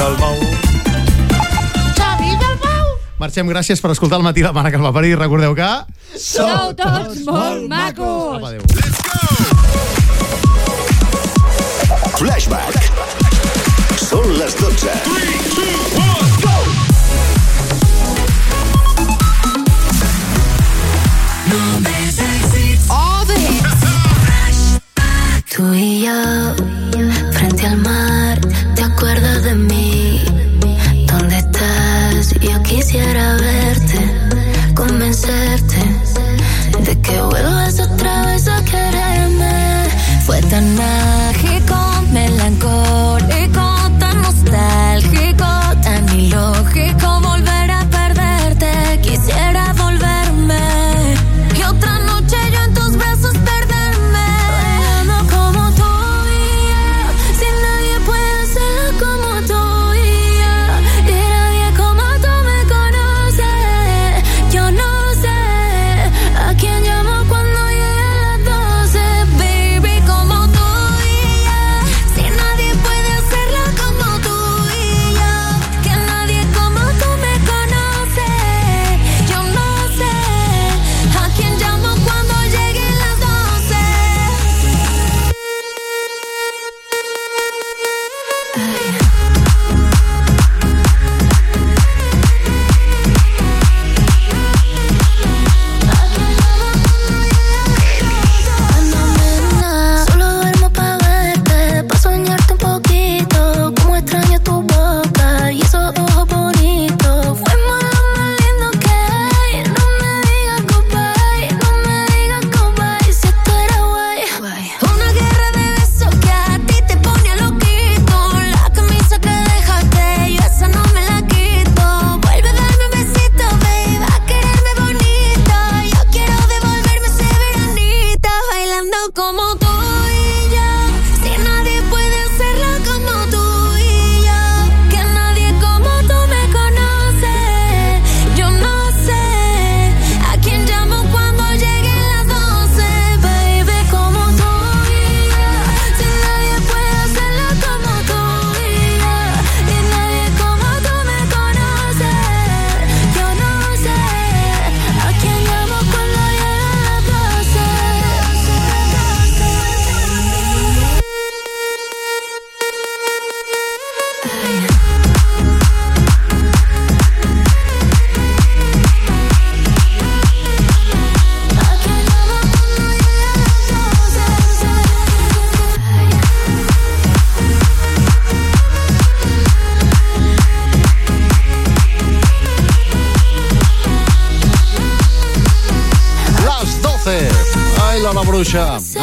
Dalmau. Xavi Dalmau. Marxem, gràcies per escoltar el matí la mare que el va parir. Recordeu que... Sou tots molt macos. Apa, adéu. Flashback. Són les 12. All the hits. Tú y yo, frente al mar, ¿te acuerdas de mí?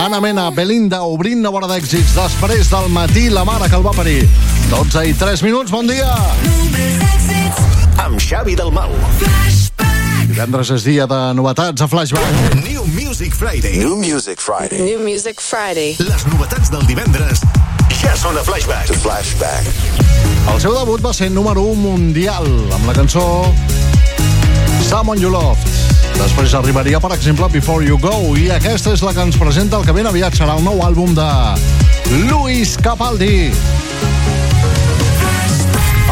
Anna Mena, Belinda, obrint una vora d'èxits després del matí, la mare que el va parir. 12 i 3 minuts, bon dia. Amb Xavi Dalmau. Divendres és dia de novetats a Flashback. New Music Friday. New Music Friday. New Music Friday. Les novetats del divendres ja són a Flashback. Flashback. El seu debut va ser número 1 mundial amb la cançó Someone You Loved. Després arribaria, per exemple, Before You Go, i aquesta és la que ens presenta el que ben aviat serà el nou àlbum de Luis Capaldi.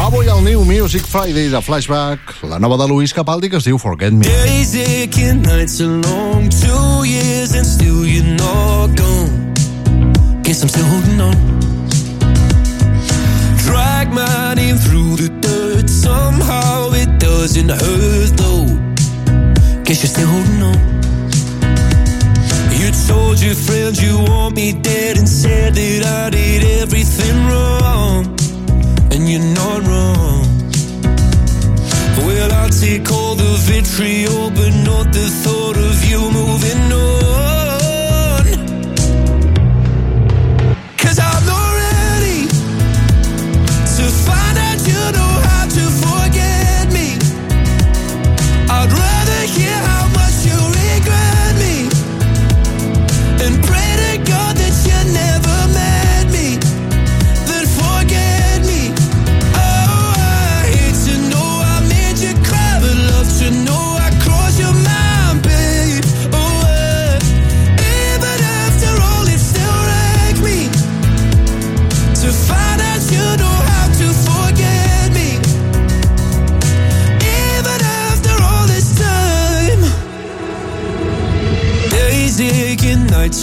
Avui al New Music Friday de Flashback, la nova de Luis Capaldi que es diu Forget Me. Days aching, nights are long, two years and still you're not gone. Guess I'm still holding on. Drag my name through the dirt, somehow it doesn't hurt though. Guess you're still holding on. You told your friends you want me dead and said that I did everything wrong. And you're not wrong. Well, I'll take all the vitriol, but not the thought of you moving on.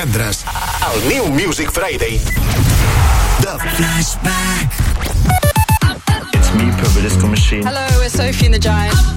divendres al New Music Friday. The Flashback. It's me, Purple Disco Machine. Hello, we're Sophie and the Giant.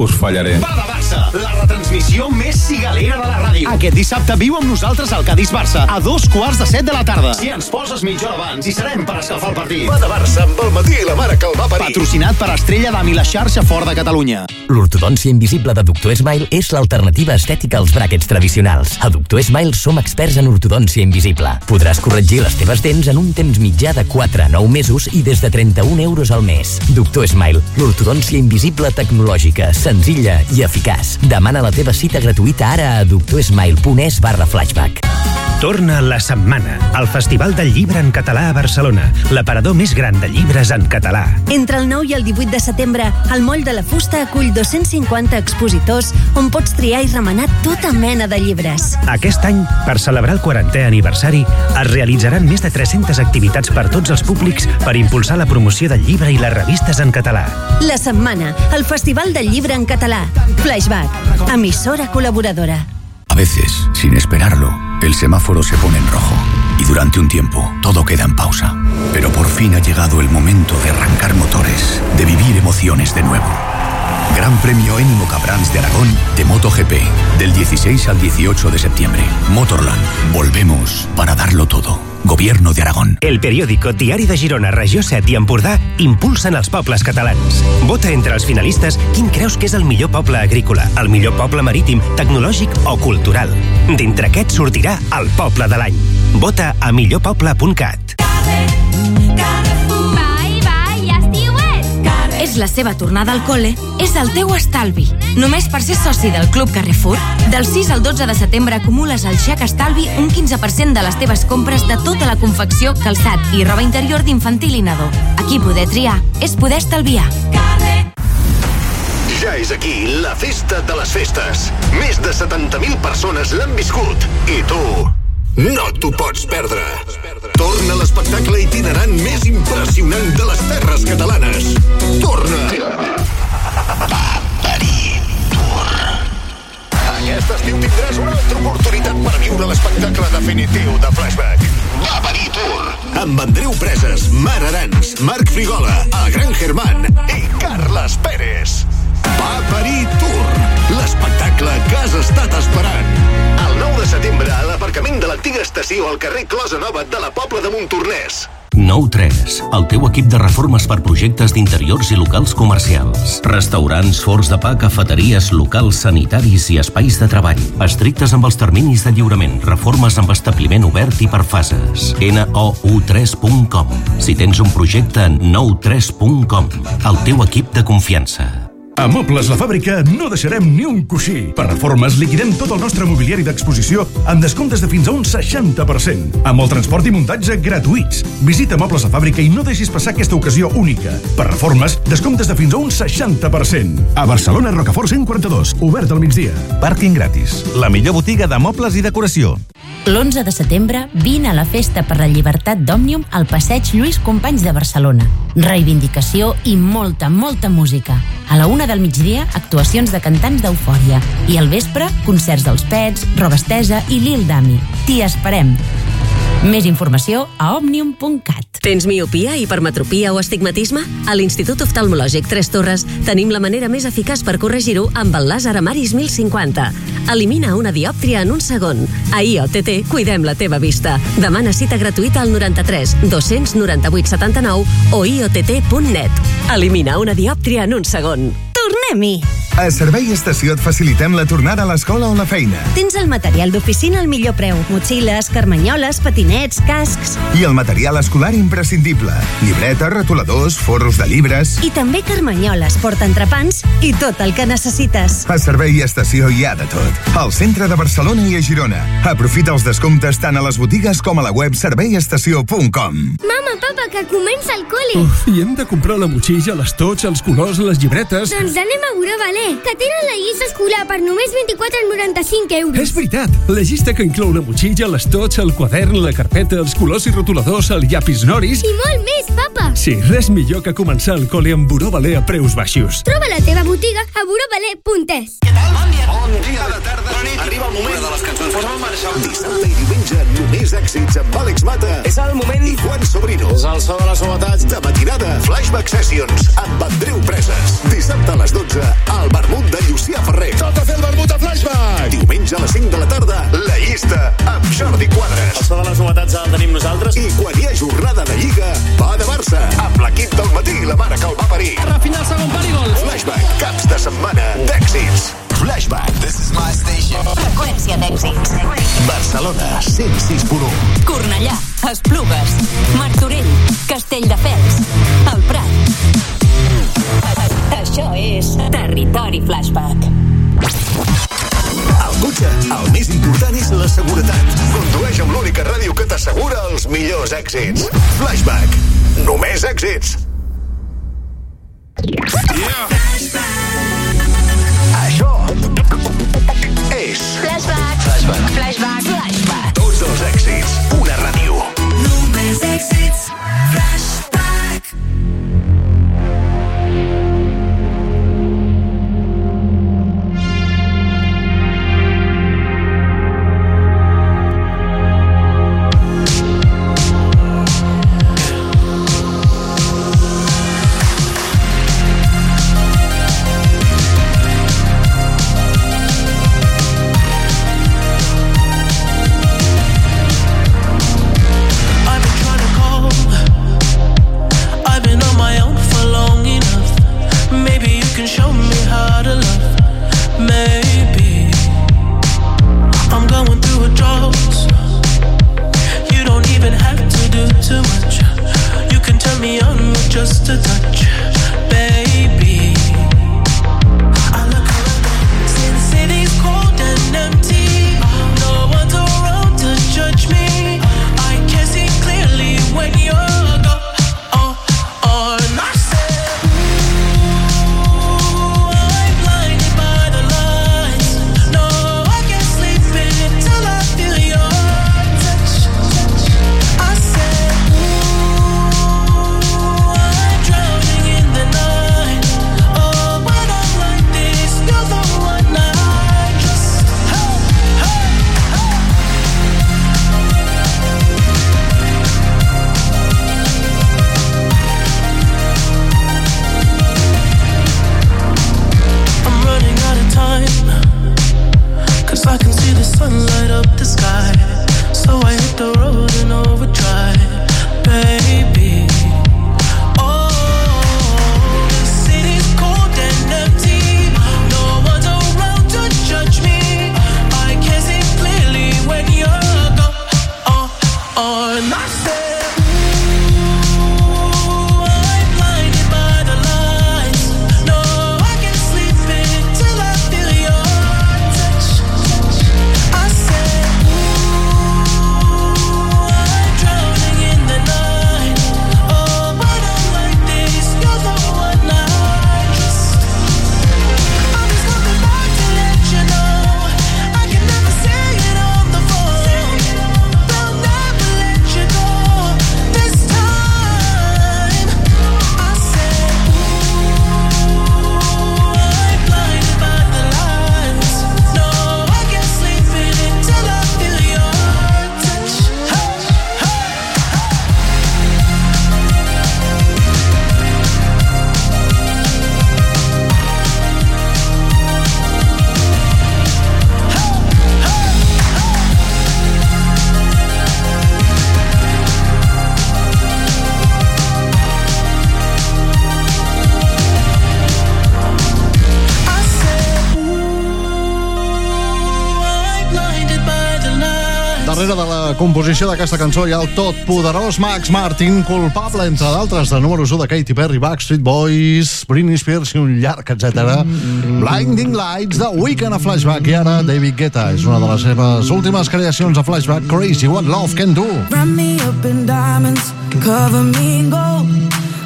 Us fallaré. Barça, la retransmissió més cigalera de la ràdio. Aquest dissabte viu amb nosaltres al Cadis-Barça a dos quarts de set de la tarda. Si ens poses mitja hora abans, hi serem per escalfar el partit. Va de Barça amb el matí i la mare que el va parir. Patrocinat per Estrella d'Am i la xarxa fort de Catalunya. L'ortodòncia invisible de Doctor Smile és l'alternativa estètica als bràquets tradicionals. A Doctor Smile som experts en ortodòncia invisible. Podràs corregir les teves dents en un temps mitjà de 4 a 9 mesos i des de 31 euros al mes. Doctor Smile, l'ortodòncia invisible tecnològica, senzilla i eficaç. Demana la teva cita gratuïta ara a doctorsmile.es barra flashback. Torna la setmana, al Festival del Llibre en Català a Barcelona, l'aparador més gran de llibres en català. Entre el 9 i el 18 de setembre, el Moll de la Fusta acull 250 expositors on pots triar i remenar tota mena de llibres. Aquest any, per celebrar el 40è aniversari, es realitzaran més de 300 activitats per tots els públics per impulsar la promoció del llibre i les revistes en català. La setmana, el Festival del Llibre en Català. Flashback, emissora col·laboradora. A veces, sin esperarlo, el semáforo se pone en rojo y durante un tiempo todo queda en pausa. Pero por fin ha llegado el momento de arrancar motores, de vivir emociones de nuevo. Gran Premio Ennimo Cabrans de Aragón de MotoGP, del 16 al 18 de septiembre. Motorland, volvemos para darlo todo. Gobierno de Aragón. El periòdico Diari de Girona, Regió 7 i Empordà impulsen els pobles catalans. Vota entre els finalistes quin creus que és el millor poble agrícola, el millor poble marítim, tecnològic o cultural. D'entre aquests sortirà el poble de l'any. Vota a millorpoble.cat. És la seva tornada al col·le, és el teu estalvi. Només per ser soci del Club Carrefour, del 6 al 12 de setembre acumules al xec estalvi un 15% de les teves compres de tota la confecció, calçat i roba interior d'infantil i nadó. Aquí poder triar és poder estalviar. Ja és aquí, la festa de les festes. Més de 70.000 persones l'han viscut. I tu no t'ho pots perdre. Torna l'espectacle itinerant més impressionant de les terres catalanes. Torna! Aquest estiu tindràs una altra oportunitat per viure l'espectacle definitiu de Flashback. Venir Tour. Amb Andreu Preses, Mar Arans, Marc Frigola, el Gran Germán i Carles Pérez. Parir Tour, l'espectacle que has estat esperant. El 9 de setembre a l'aparcament de l'antiga estació al carrer Closa Nova de la Pobla de Montornès. 9-3, el teu equip de reformes per projectes d'interiors i locals comercials. Restaurants, forns de pa, cafeteries, locals sanitaris i espais de treball. Estrictes amb els terminis de lliurament. Reformes amb establiment obert i per fases. nou3.com Si tens un projecte, 93.com. El teu equip de confiança. A Mobles La Fàbrica no deixarem ni un coixí. Per reformes liquidem tot el nostre mobiliari d'exposició amb descomptes de fins a un 60%. Amb el transport i muntatge gratuïts. Visita Mobles La Fàbrica i no deixis passar aquesta ocasió única. Per reformes, descomptes de fins a un 60%. A Barcelona, Rocafort 142, obert al migdia. Pàrquing gratis. La millor botiga de mobles i decoració. L'11 de setembre vine a la Festa per la Llibertat d'Òmnium al Passeig Lluís Companys de Barcelona. Reivindicació i molta, molta música. A la una del migdia, actuacions de cantants d'eufòria. I al vespre, concerts dels Pets, Roba Estesa i Lil Dami. T'hi esperem. Més informació a òmnium.cat. Tens miopia, hipermetropia o astigmatisme? A l'Institut Oftalmològic Tres Torres tenim la manera més eficaç per corregir-ho amb el làser Amaris 1050. Elimina una diòptria en un segon. A IOTT cuidem la teva vista. Demana cita gratuïta al 93 298 79 o iott.net. Elimina una diòptria en un segon. Tornem-hi! A Servei Estació et facilitem la tornada a l'escola o la feina. Tens el material d'oficina al millor preu. Motxilles, carmanyoles, patinets, cascs... I el material escolar imprescindible. Llibretes, retoladors, forros de llibres... I també carmanyoles, portaentrepans i tot el que necessites. A Servei Estació hi ha de tot. Al centre de Barcelona i a Girona. Aprofita els descomptes tant a les botigues com a la web serveiestació.com. Mama, papa, que comença el col·le. Uf, i hem de comprar la motxilla, les tots, els colors, les llibretes... Doncs anem a veure Valé. Que tenen la llista escolar per només 24,95 euros. És veritat, la llista que inclou la motxilla, l'estoig, el quadern, la carpeta, els colors i rotuladors, el llapis noris... I molt més, papa! Sí, res millor que començar el col·le amb Buró Valer a preus baixos. Troba la teva botiga a burovaler.es. Bon dia. Bon dia. Cada tarda, nit. Arriba el moment de les cançons. Posa'm en marxa. Dissabte i diumenge, només èxits amb Àlex Mata. És el moment. I Juan Sobrino. És el so de les novetats. De matinada, Flashback Sessions amb Andreu Preses. Dissabte a les 12, al vermut de Llucià Ferrer. Tot a fer el vermut a Flashback. Diumenge a les 5 de la tarda, la llista amb Jordi Quadres. El so de les novetats el tenim nosaltres. I quan hi ha jornada de Lliga, va de Barça. Amb l'equip del matí, la mare que el va parir. Rafinha, el segon. Flashback, caps de setmana d'èxits. Flashback. This is my station. Freqüència d'èxits. Barcelona, 106.1. Cornellà, Esplugues, Martorell, Castelldefels, El Prat. Això és Territori Flashback. Al cotxe, el més important és la seguretat. Condueix amb l'única ràdio que t'assegura els millors èxits. Flashback. Només èxits. Yeah. Flashback. 6. Flashback. Flashback. Flashback. Flashback. Tots els èxits, una ràdio. Només èxits, flashback. Composició d'aquesta cançó hi ha el tot poderós Max Martin, culpable, entre d'altres, de números 1 de Katy Perry, Backstreet Boys, Britney Spears i un llarg, etc. Blinding Lights, de Weekend a Flashback, i ara David Guetta és una de les seves últimes creacions a Flashback, Crazy What Love Can Do. Wrap me up in diamonds, cover me in gold.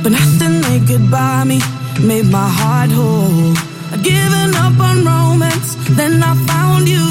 But nothing they could buy me made my heart whole. giving up on romance. Then I found you.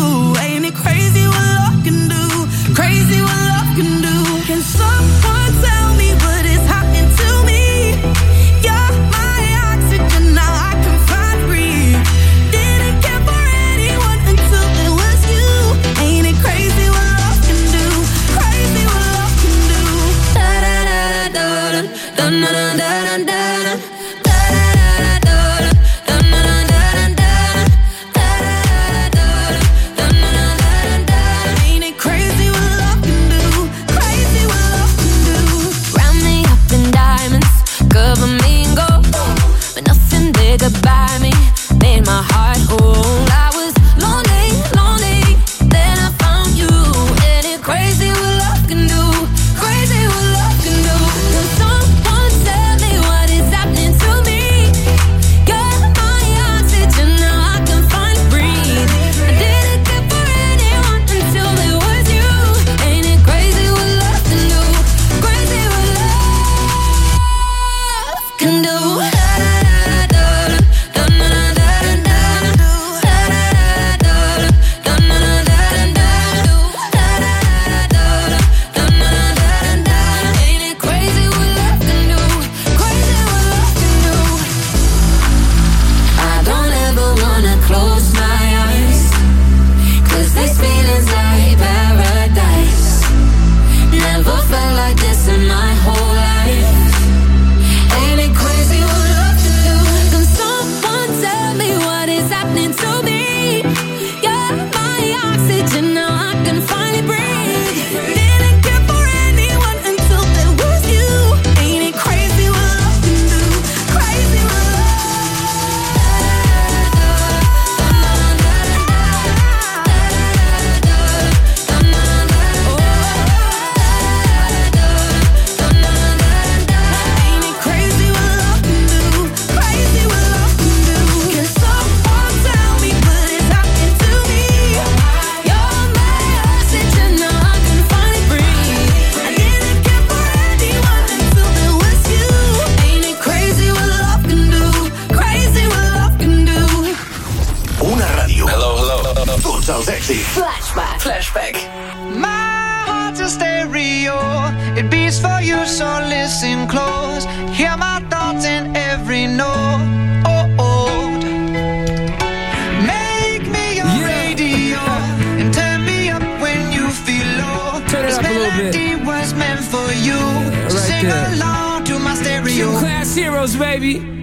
Flashback. Flashback. My heart's a stereo. It beats for you, so listen close. Hear my thoughts in every note. Oh, oh. Make me your radio and turn me up when you feel low. Turn it this up a little bit. melody was meant for you. So right sing there. along to my stereo. Two class heroes, baby.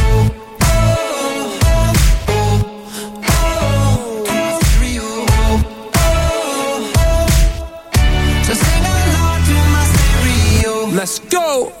Go.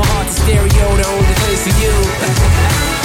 my heart's a stereo to only the for you.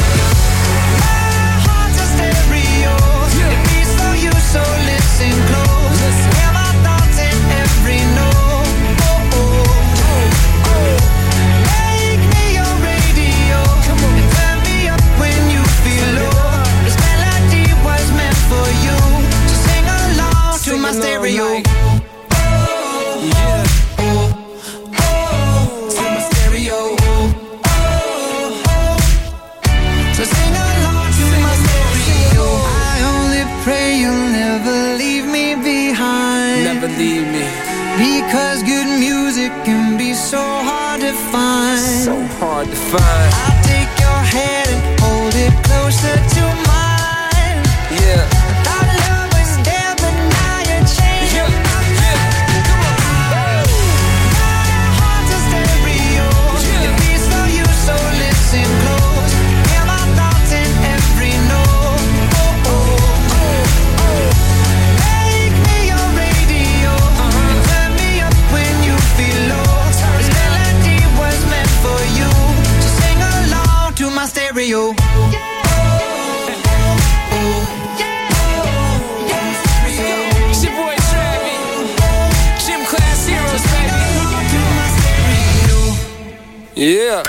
fine. Yeah.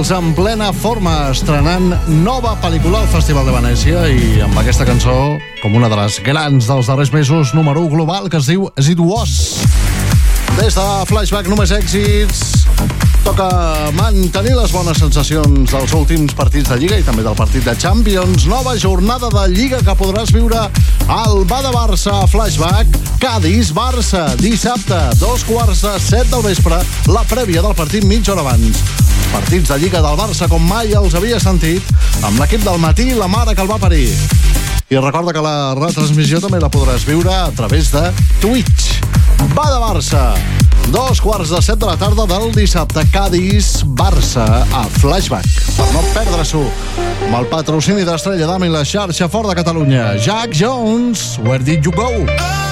Beatles en plena forma, estrenant nova pel·lícula al Festival de Venècia i amb aquesta cançó, com una de les grans dels darrers mesos, número 1 global, que es diu As It Was. Des de Flashback només èxits, toca mantenir les bones sensacions dels últims partits de Lliga i també del partit de Champions. Nova jornada de Lliga que podràs viure al Bada Barça Flashback Cádiz-Barça, dissabte, dos quarts de set del vespre, la prèvia del partit mitja hora abans. Partits de Lliga del Barça com mai els havia sentit, amb l'equip del matí i la mare que el va parir. I recorda que la retransmissió també la podràs viure a través de Twitch. Va de Barça! Dos quarts de set de la tarda del dissabte, Cádiz-Barça, a Flashback. Per no perdre-s'ho, amb el patrocini d'Estrella Dami, i la xarxa fort de Catalunya, Jack Jones, Where Did You Go? Oh!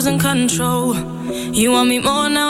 Losing control. You want me more now,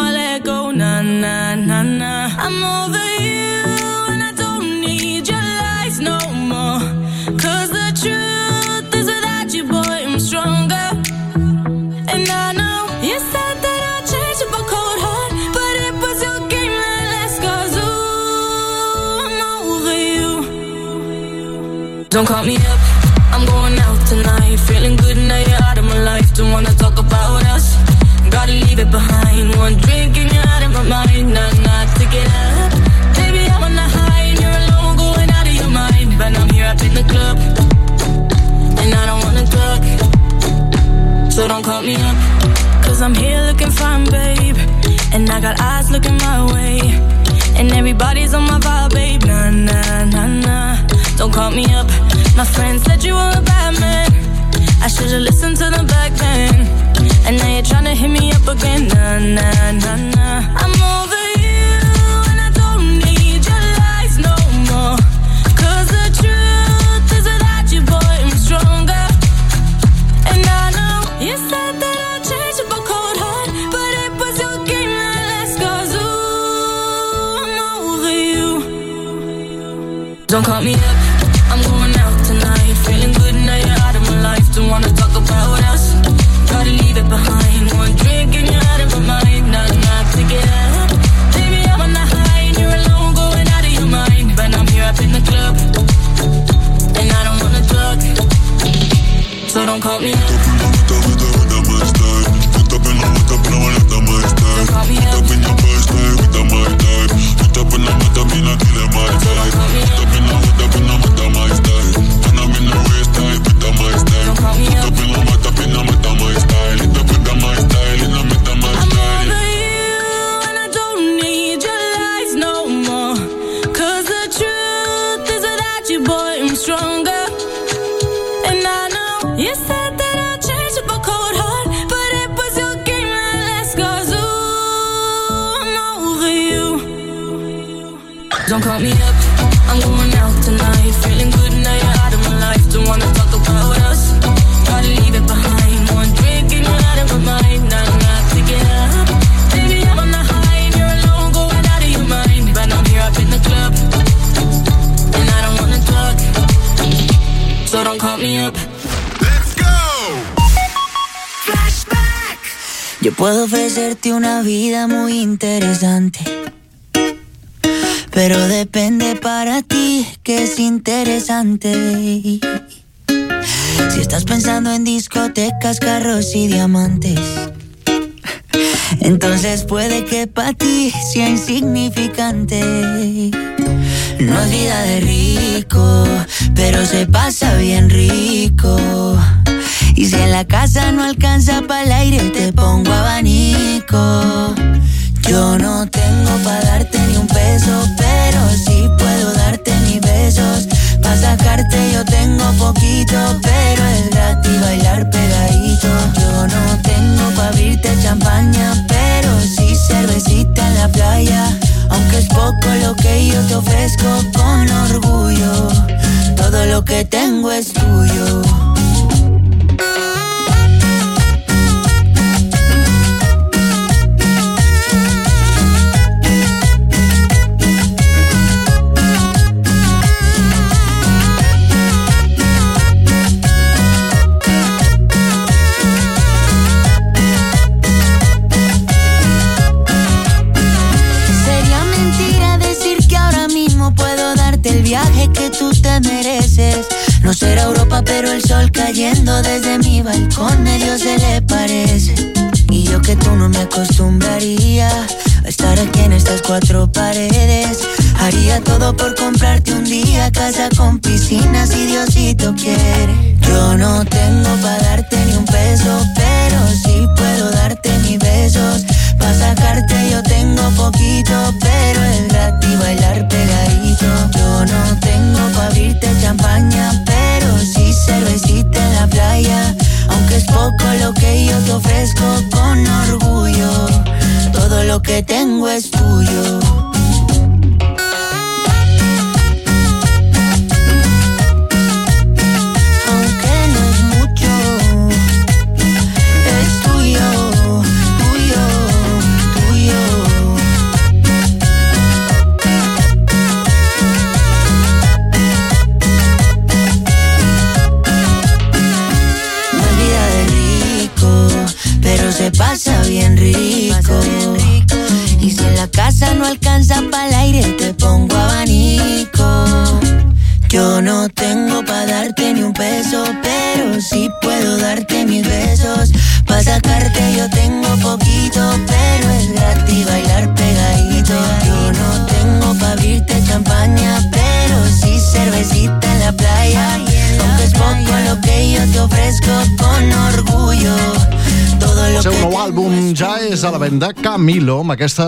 és a la venda Camilo amb aquesta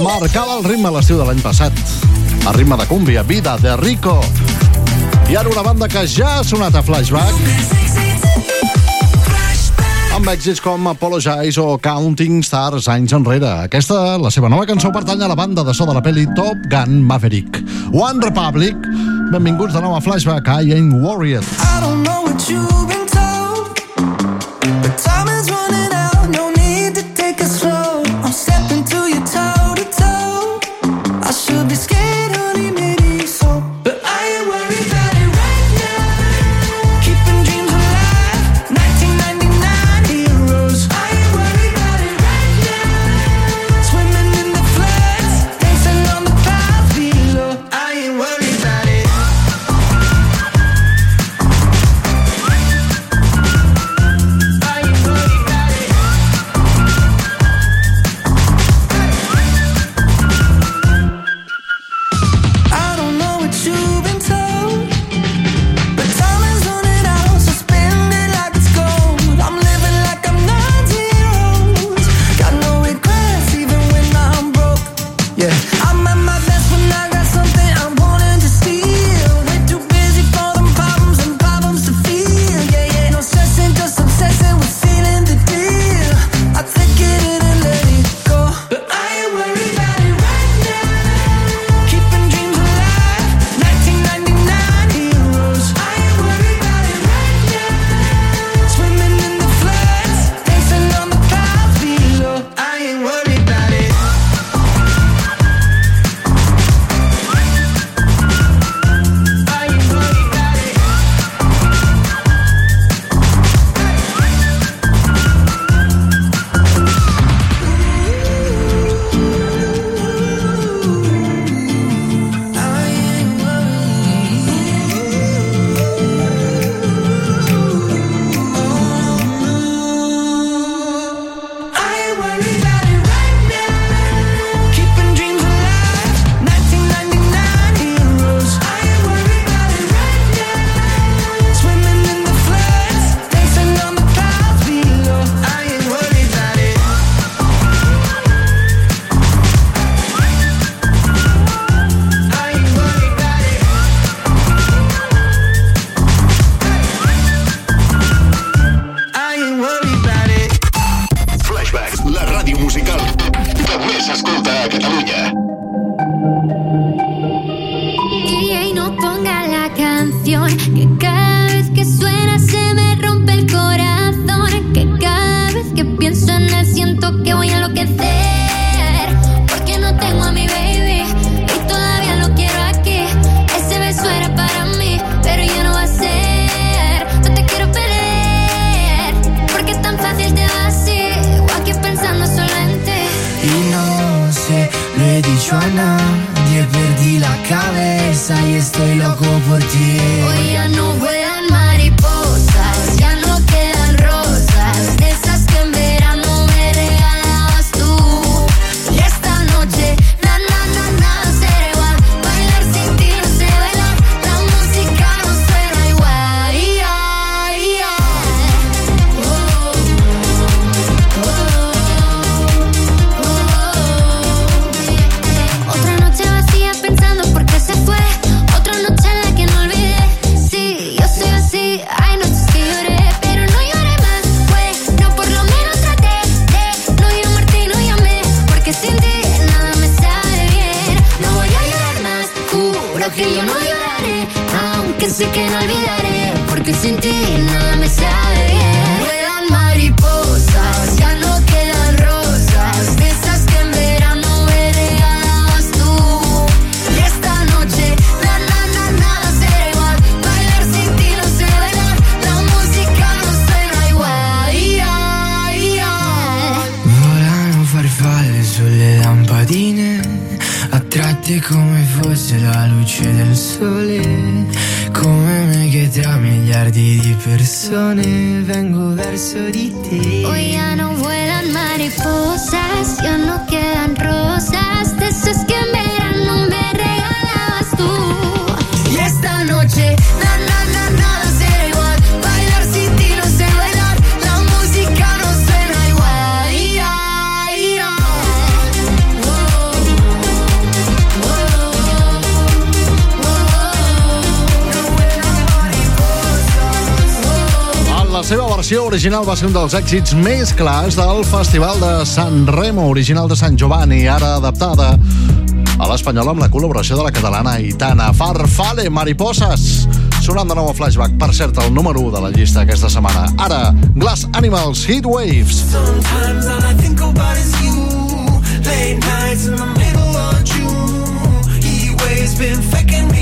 marca el ritme a l'estiu de l'any passat. A ritme de cúmbia, vida de rico. I ara una banda que ja ha sonat a flashback amb èxits com Apologize o Counting Stars anys enrere. Aquesta, la seva nova cançó, pertany a la banda de so de la pel·li Top Gun Maverick. One Republic, benvinguts de nou a Flashback, I Ain't Worried. I don't know what you've been un dels èxits més clars del Festival de Sant Remo, original de Sant Giovanni, ara adaptada a l'espanyol amb la col·laboració de la catalana Itana Farfale Mariposas. Sonant de nou a Flashback, per cert, el número 1 de la llista aquesta setmana. Ara, Glass Animals, Heat Waves. Sometimes all I think about is you Late nights in the middle of June Heat waves been faking me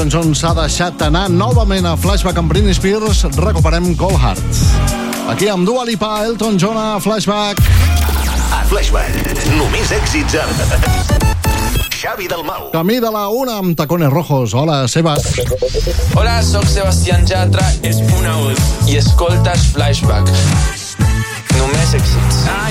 Doncs Elton John s'ha deixat anar novament a Flashback amb Britney Spears, recuperem Cold Heart. Aquí amb Dua Lipa, Elton John a Flashback. A Flashback, només èxits amb... Xavi Dalmau. Camí de la una amb tacones rojos. Hola, Sebas. Hola, sóc Sebastián Jatra, és una ull. i escoltes Flashback. Només èxits. Ah,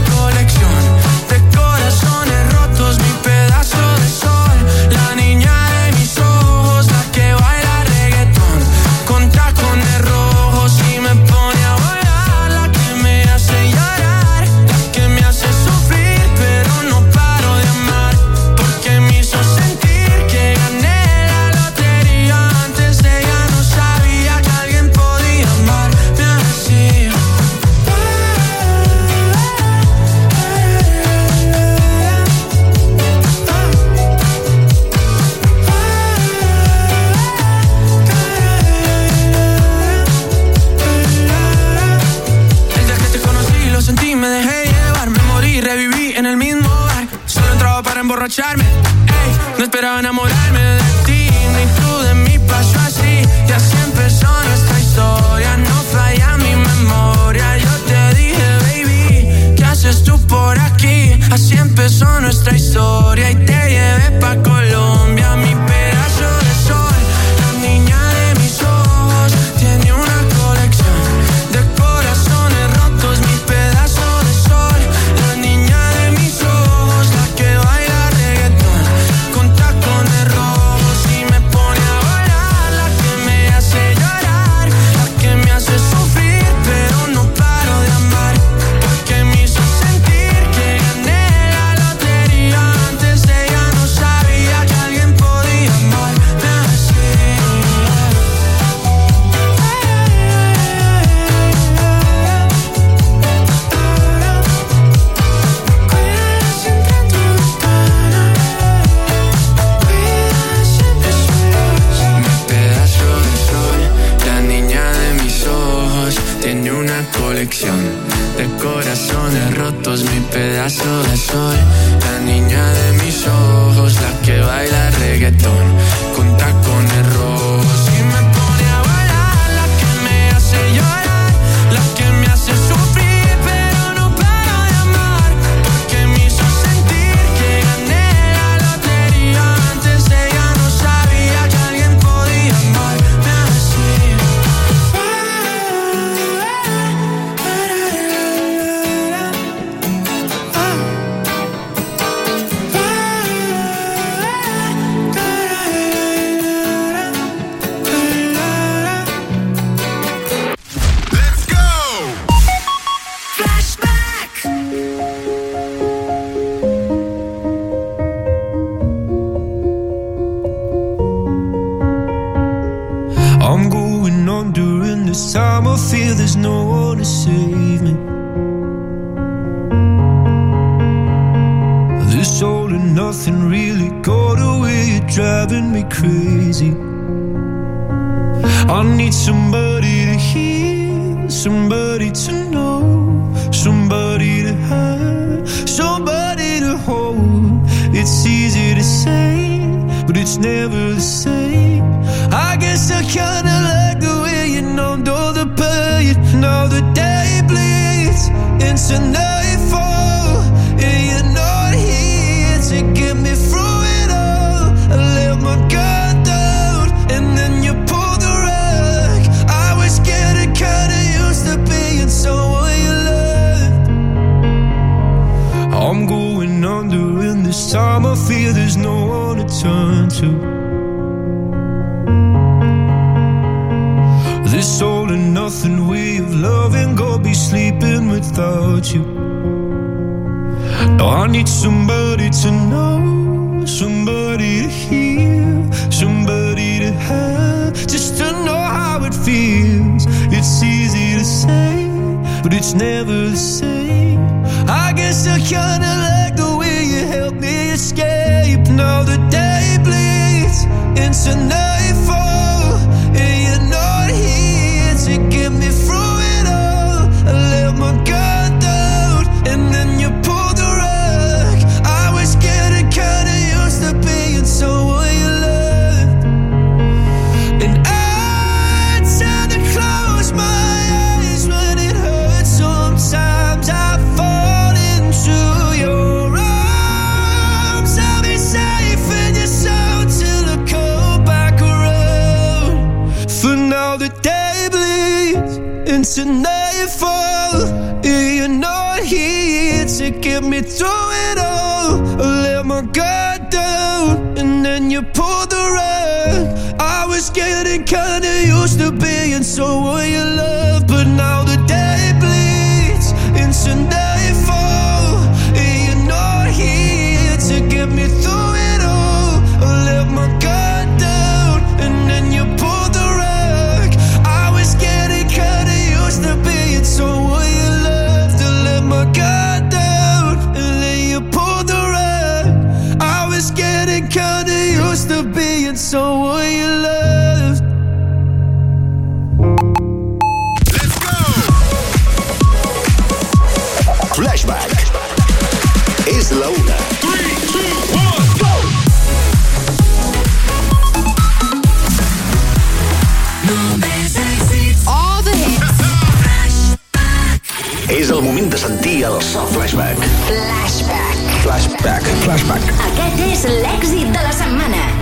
sono nuestra historia y te it's never the same. I guess I kinda like the way you help me escape. Now the day bleeds into night.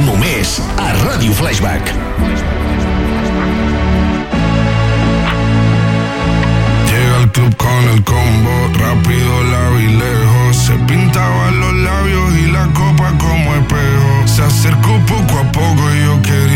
només a Ràdio Flashback. Llega al club con el combo, rápido, la y lejos. Se pintaban los labios y la copa como espejo. Se acercó poco a poco y yo quería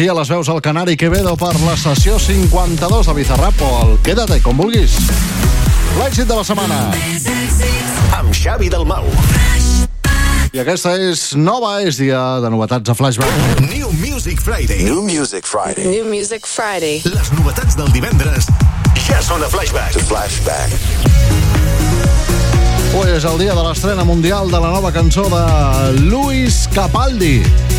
argentí a les veus al Canari Quevedo per la sessió 52 de Bizarrap o el Quédate, com vulguis. L'èxit de la setmana. Amb Xavi Dalmau. I aquesta és nova, és dia de novetats a Flashback. New Music Friday. New Music Friday. New Music Friday. Les novetats del divendres ja són a Flashback. Flashback. Avui és el dia de l'estrena mundial de la nova cançó de Luis Capaldi.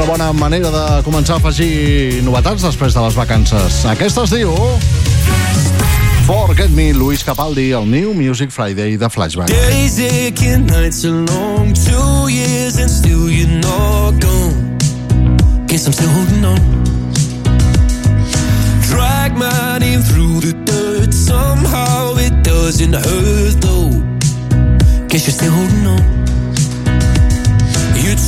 Una bona manera de començar a afegir novetats després de les vacances. Aquesta es diu... Forget Me, Luis Capaldi, el New Music Friday de Flashback. Days aching, nights are long. Two years and still you're not gone. Guess I'm still holding on. Drag my name through the dirt. Somehow it doesn't hurt though. Guess you're still holding on.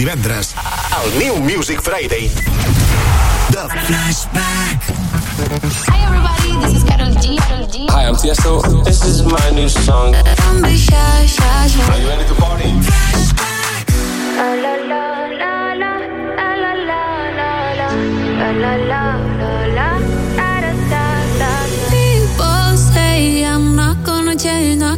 Divendres. El New Music Friday. De Flashback. Hi everybody, this is Carol G. Carol G. Hi, I'm Tiesto. This is my new song. Don't be shy, shy, shy. Are you ready to party? La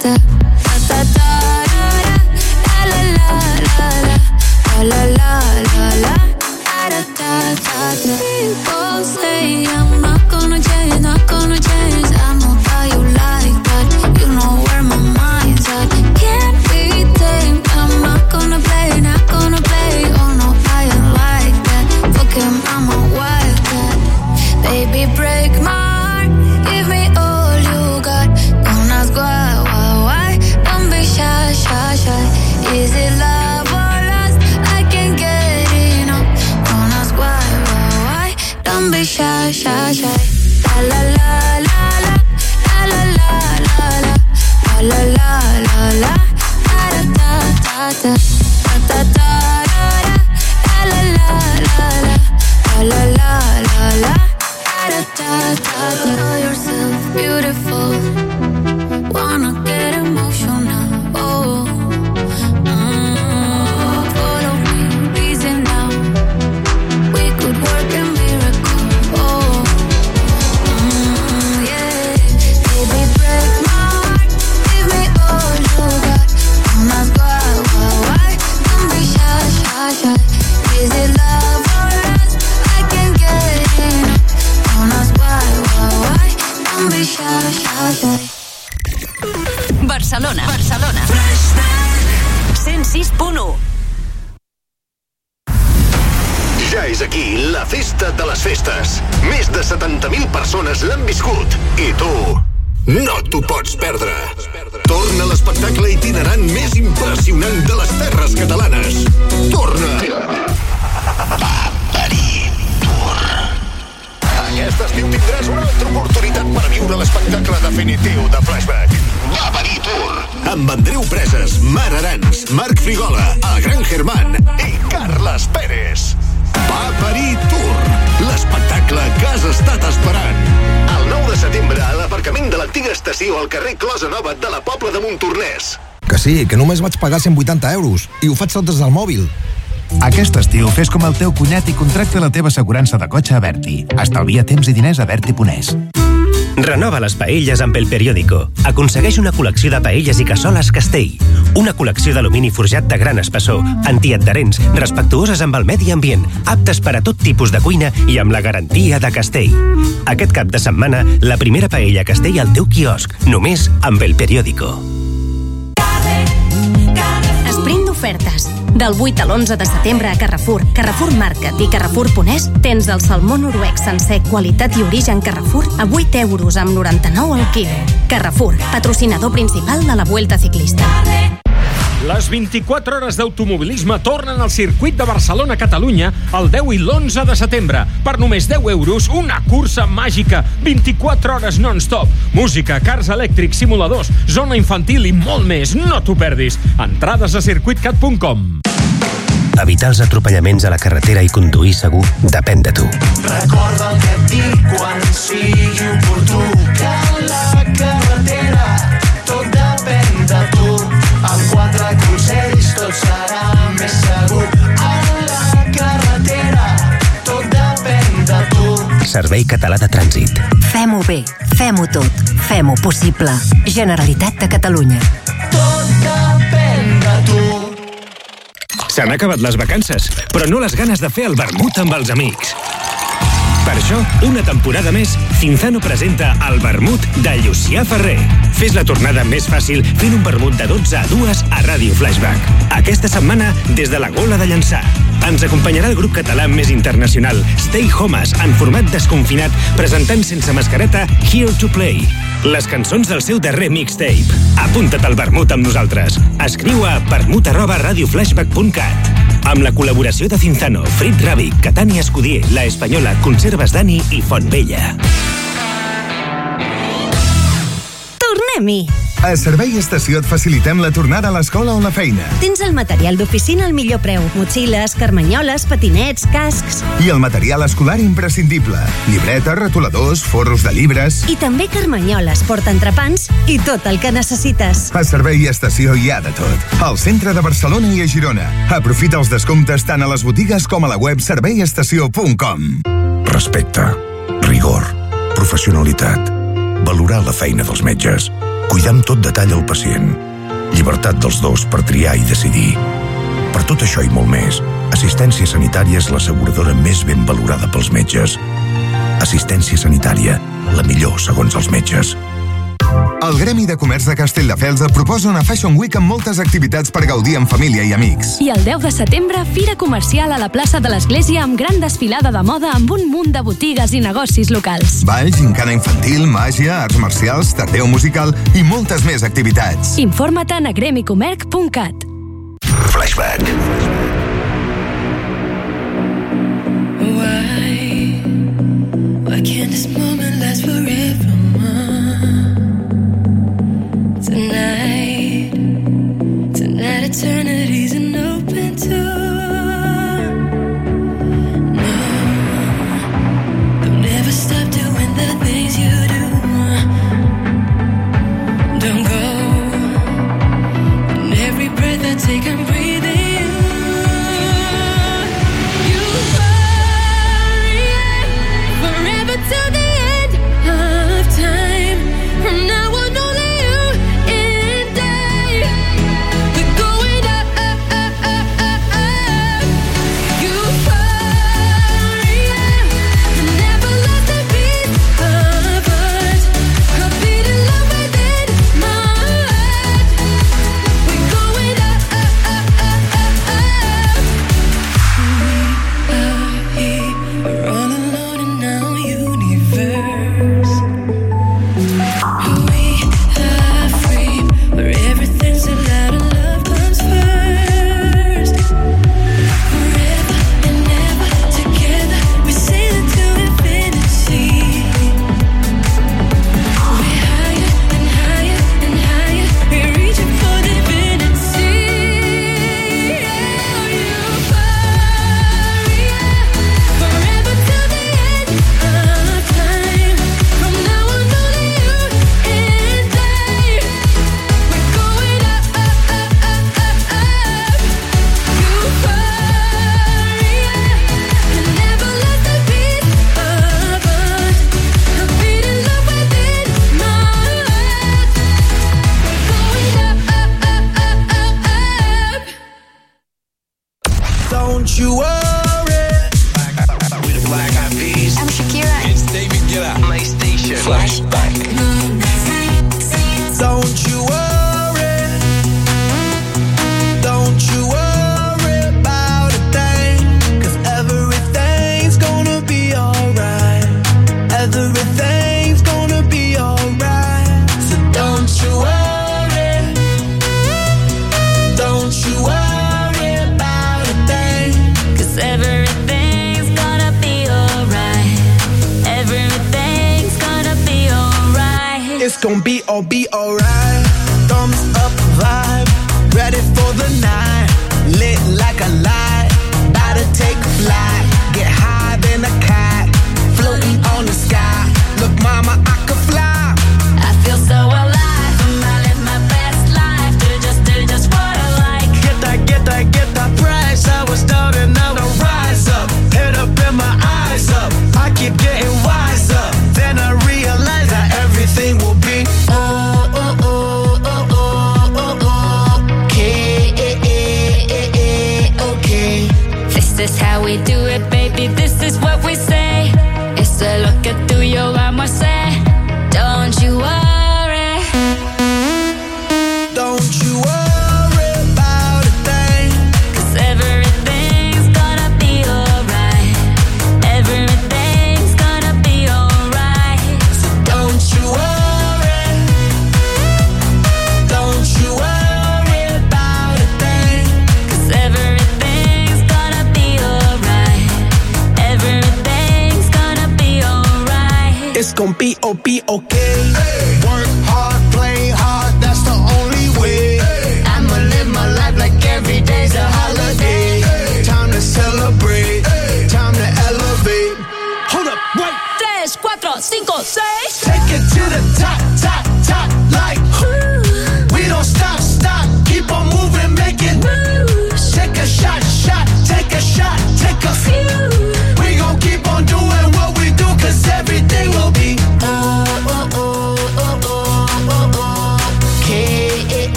that sí, que només vaig pagar 180 euros i ho faig tot des del mòbil. Aquest estiu fes com el teu cunyat i contracta la teva assegurança de cotxe a Berti. Estalvia temps i diners a Berti.es. Renova les paelles amb El Periódico. Aconsegueix una col·lecció de paelles i cassoles Castell. Una col·lecció d'alumini forjat de gran espessor, antiadherents, respectuoses amb el medi ambient, aptes per a tot tipus de cuina i amb la garantia de Castell. Aquest cap de setmana, la primera paella Castell al teu quiosc, només amb El Periódico. Sprint d'ofertes. Del 8 a l'11 de setembre a Carrefour, Carrefour Market i Carrefour Ponès tens el salmó noruec sencer qualitat i origen Carrefour a 8 euros amb 99 al quilo. Carrefour, patrocinador principal de la Vuelta Ciclista. Les 24 hores d'automobilisme tornen al circuit de Barcelona-Catalunya el 10 i l'11 de setembre. Per només 10 euros, una cursa màgica. 24 hores non-stop. Música, cars elèctrics, simuladors, zona infantil i molt més. No t'ho perdis. Entrades a circuitcat.com. Evitar els atropellaments a la carretera i conduir segur depèn de tu. Recorda el que et dic quan sigui oportú Servei Català de Trànsit. Fem-ho bé, fem-ho tot, fem-ho possible. Generalitat de Catalunya. Tot depèn de tu. S'han acabat les vacances, però no les ganes de fer el vermut amb els amics. Per això, una temporada més, Cinzano presenta el vermut de Llucià Ferrer. Fes la tornada més fàcil fent un vermut de 12 a 2 a Ràdio Flashback. Aquesta setmana, des de la Gola de Llançà. Ens acompanyarà el grup català més internacional, Stay Homes, en format desconfinat, presentant sense mascareta Here to Play. Les cançons del seu darrer mixtape. Apunta't al vermut amb nosaltres. Escriu a vermut radioflashback.cat. Amb la col·laboració de Cinzano, Frit Ravi, Catània Escudier, La Espanyola, Conserves Dani i Fontvella. Tornem-hi! A Servei Estació et facilitem la tornada a l'escola o la feina. Tens el material d'oficina al millor preu. Motxilles, carmanyoles, patinets, cascs... I el material escolar imprescindible. Llibretes, retoladors, forros de llibres... I també carmanyoles, portaentrepans i tot el que necessites. A Servei Estació hi ha de tot. Al centre de Barcelona i a Girona. Aprofita els descomptes tant a les botigues com a la web serveiestació.com Respecte, rigor, professionalitat valorar la feina dels metges, cuidar amb tot detall el pacient, llibertat dels dos per triar i decidir. Per tot això i molt més, Assistència Sanitària és l'asseguradora més ben valorada pels metges. Assistència Sanitària, la millor segons els metges. El Gremi de Comerç de Castelldefels et proposa una Fashion Week amb moltes activitats per gaudir en família i amics. I el 10 de setembre, Fira Comercial a la plaça de l'Església amb gran desfilada de moda amb un munt de botigues i negocis locals. Ball, gincana infantil, màgia, arts marcials, tardeu musical i moltes més activitats. Informa-te'n a gremicomerc.cat Flashback Why, why can't this moment last forever? Turn.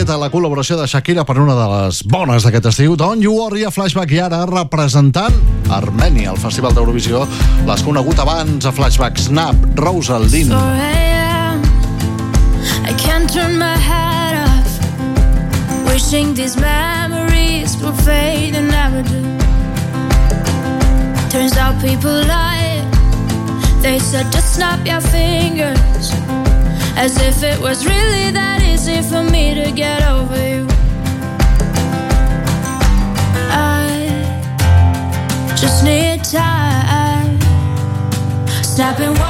Guetta, la col·laboració de Shakira per una de les bones d'aquest estiu. Don't You Worry a Flashback i ara representant Armènia, al Festival d'Eurovisió. L'has conegut abans a Flashback Snap, Rosaldin. 4 a.m. I can't turn my head off. Wishing these memories will fade and never do. Turns out people lie. They said just snap your fingers. As if it was really that easy for me to get over you. I just need time. Snapping one,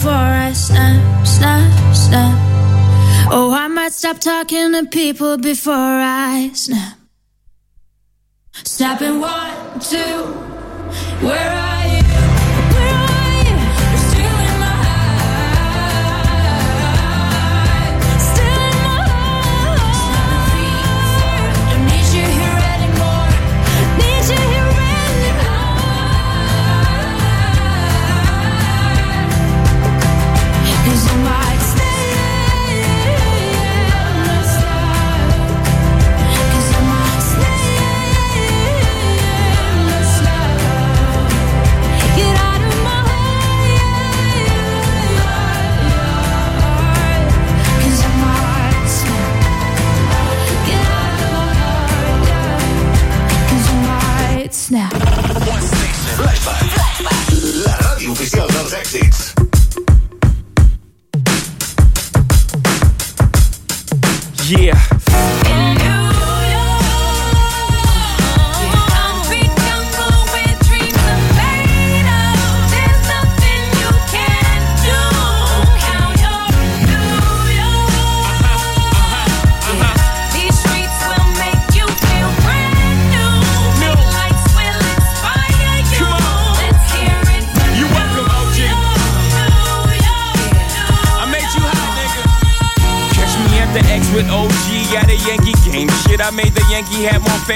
before I snap, snap, snap. Oh, I might stop talking to people before I snap.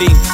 is blinding. Girls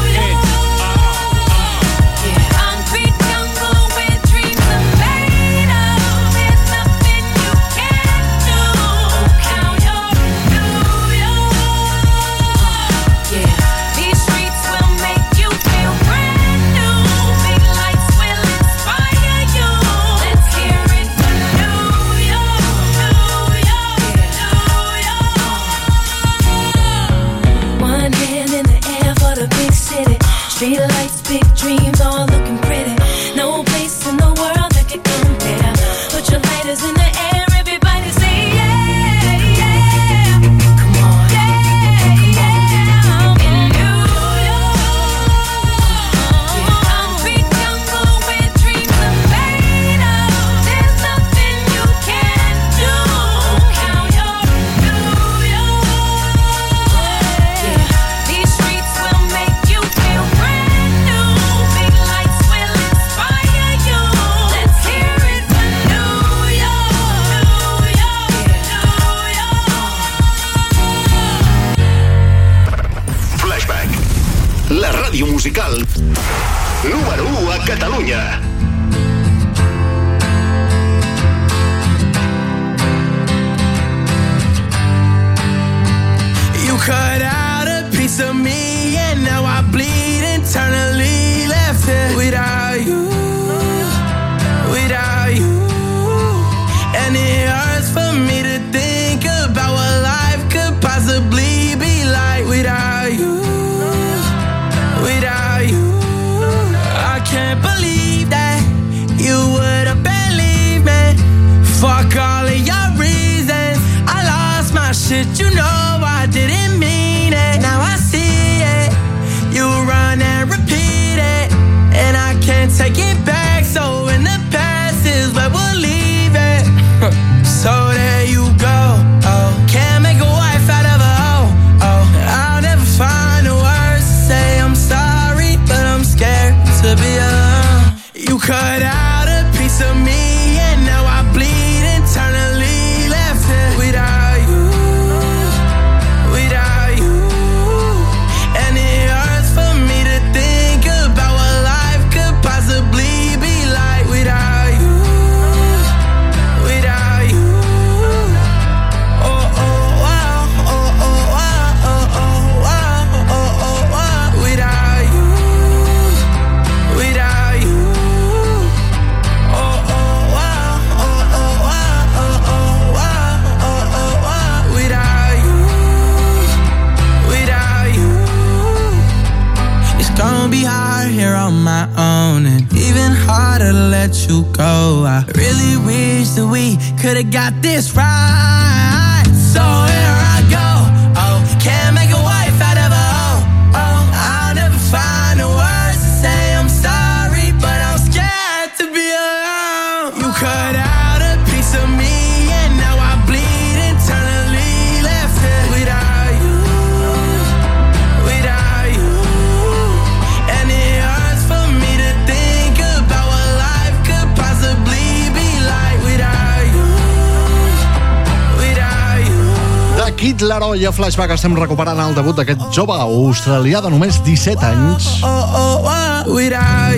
Flashback estem recuperant el debut d'aquest jove australià de només 17 anys.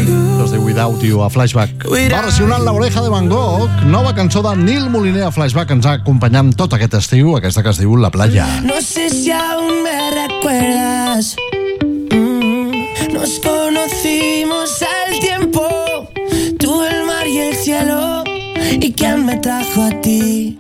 You. Es diu Without You a Flashback. Versionant l'oreja de Van Gogh, nova cançó de Nil Moliner a Flashback que ens ha acompanyat tot aquest estiu, aquesta que es diu La Playa. No sé si aún me recuerdas. Mm, Nos conocimos al tiempo. Tú, el mar y el cielo. ¿Y quién me trajo a ti?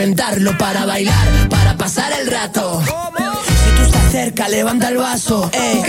reventarlo, para bailar, para pasar el rato. Si tú estás cerca, levanta el vaso, ey.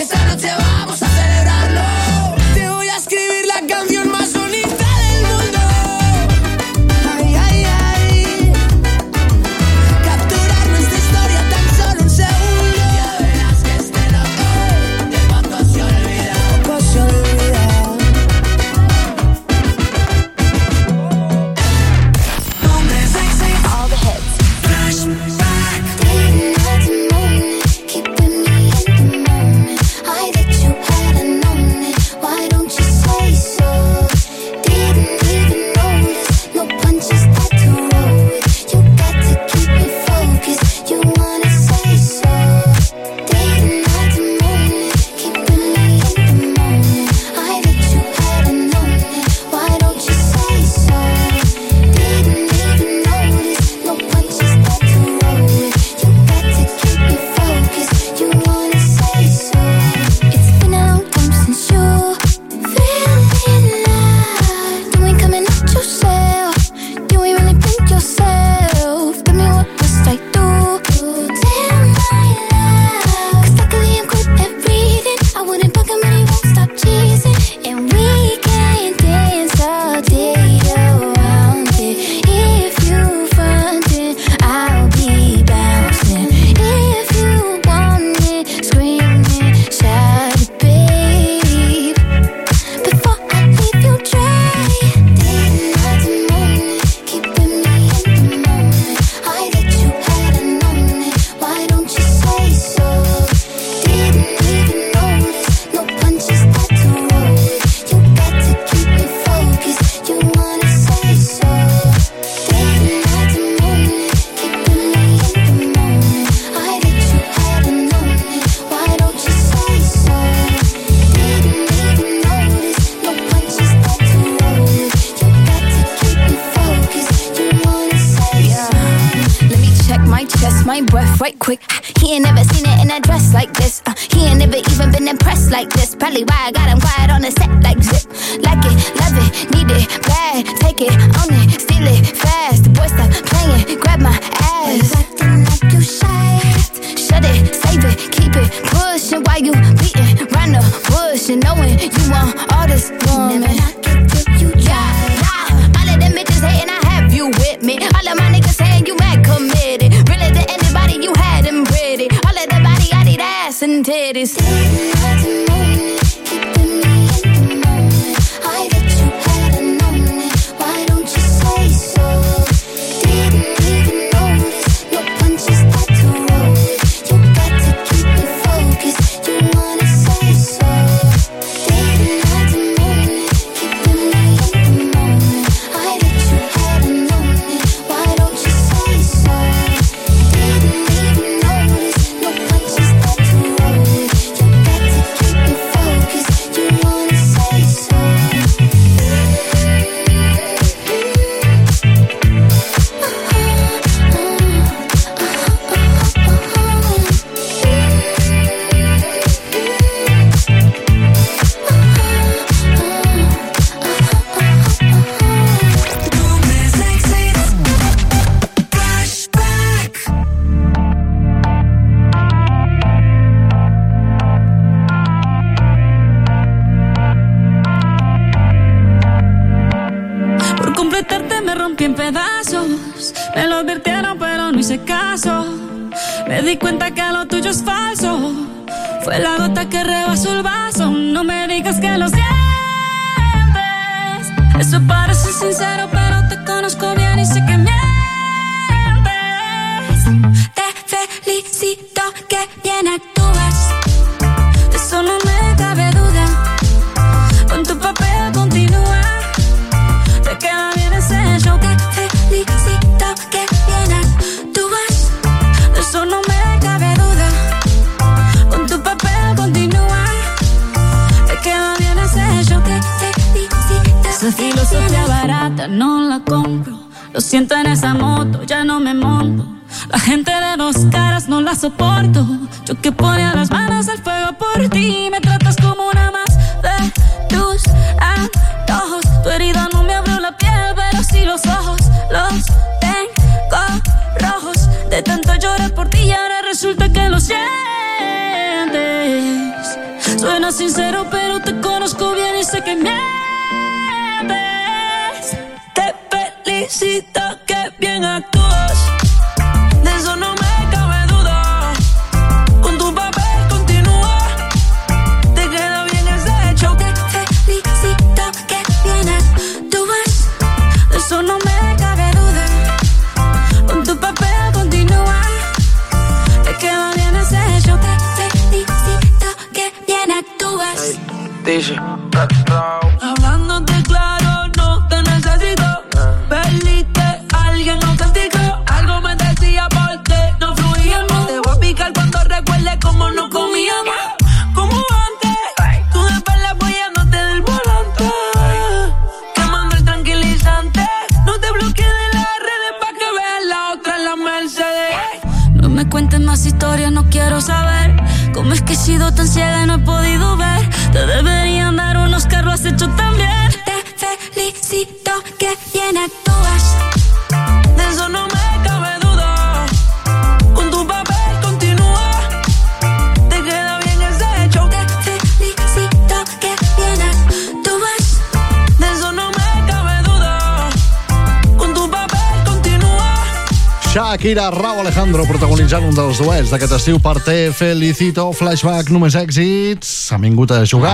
Shakira, Rau Alejandro protagonitzant un dels duets d'aquest estiu per Te Felicito, flashback, només èxits, s'han vingut a jugar.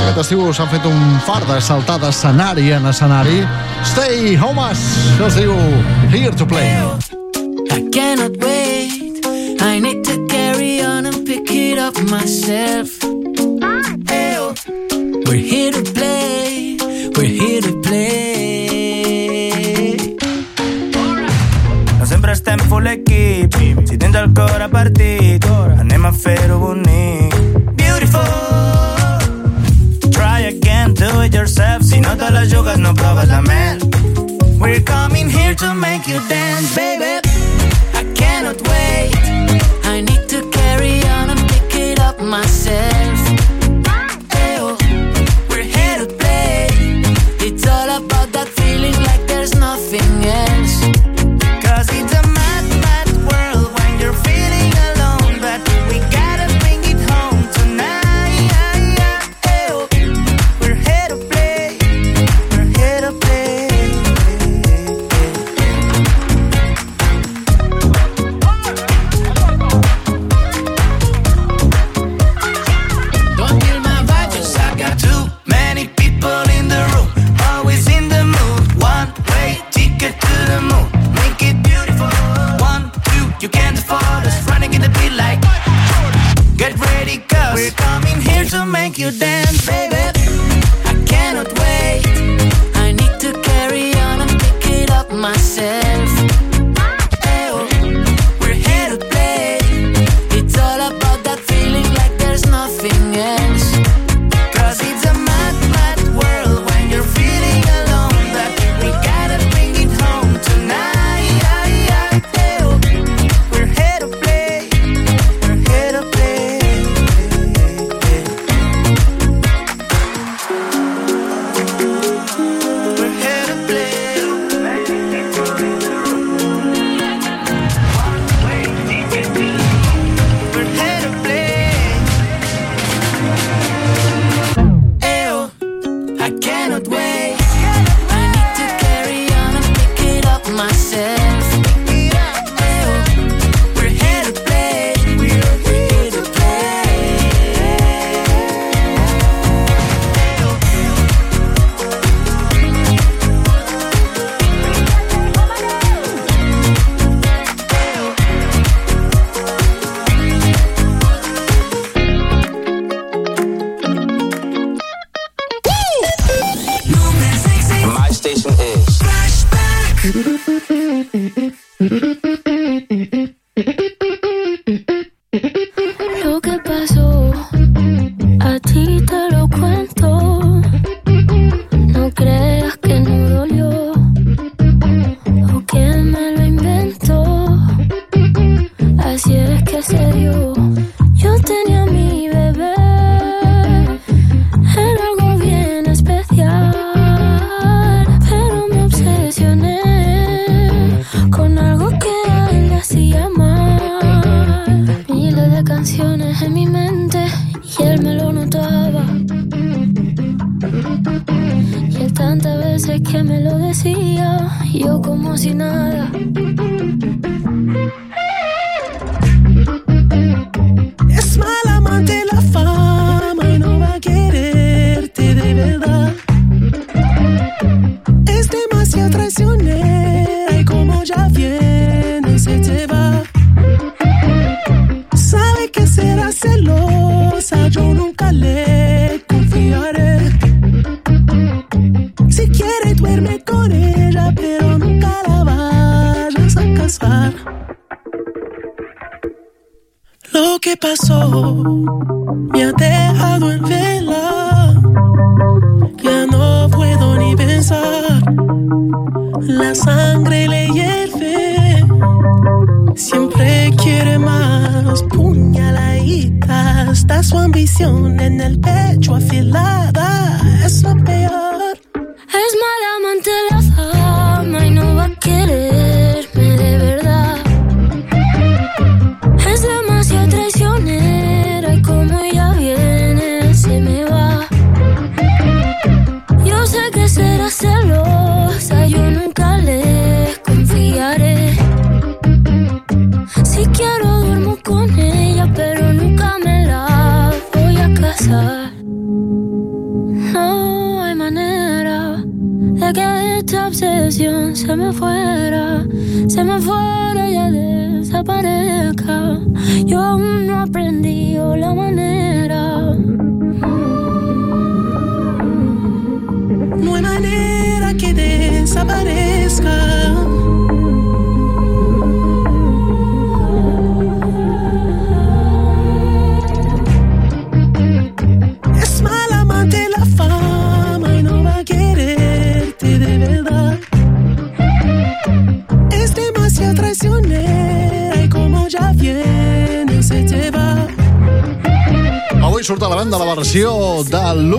Aquest estiu s'han fet un far de saltar d'escenari en escenari. Stay home, que es diu Here to Play. I cannot wait, I need to carry on and pick it up myself. Oh. We're here to play. l'equip Ci dentro il cuore partito Anem a fer-ho bonic Beautiful. Try again, do it yourself. Si no te la jugues no proves la ment We're coming here to make you dance, baby. I cannot wait. I need to carry on and pick it up myself.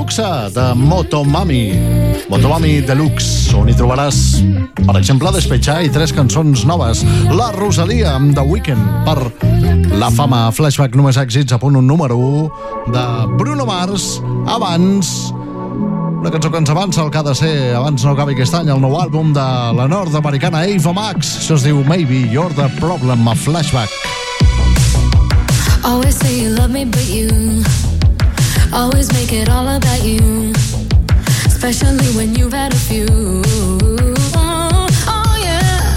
luxe de Motomami. Motomami Deluxe, on hi trobaràs, per exemple, Despetxar i tres cançons noves. La Rosalia amb The Weeknd per La Fama Flashback només èxits a punt un número 1 de Bruno Mars. Abans, una cançó que ens avança el que ha de ser abans no acabi aquest any, el nou àlbum de la nord-americana Ava Max. Això es diu Maybe You're the Problem a Flashback. Always say you love me, but you Always make it all about you, especially when you've had a few. Oh, oh yeah.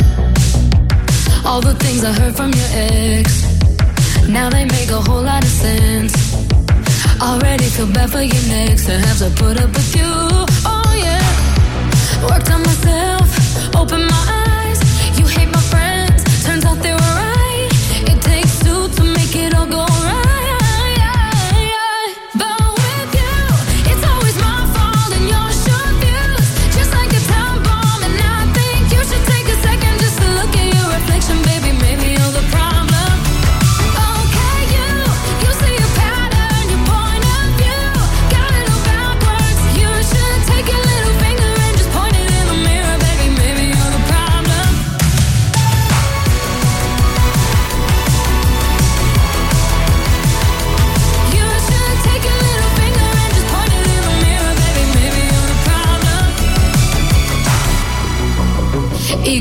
All the things I heard from your ex, now they make a whole lot of sense. Already feel bad for you next to have to put up with you. Oh yeah. Worked on myself, Open my eyes.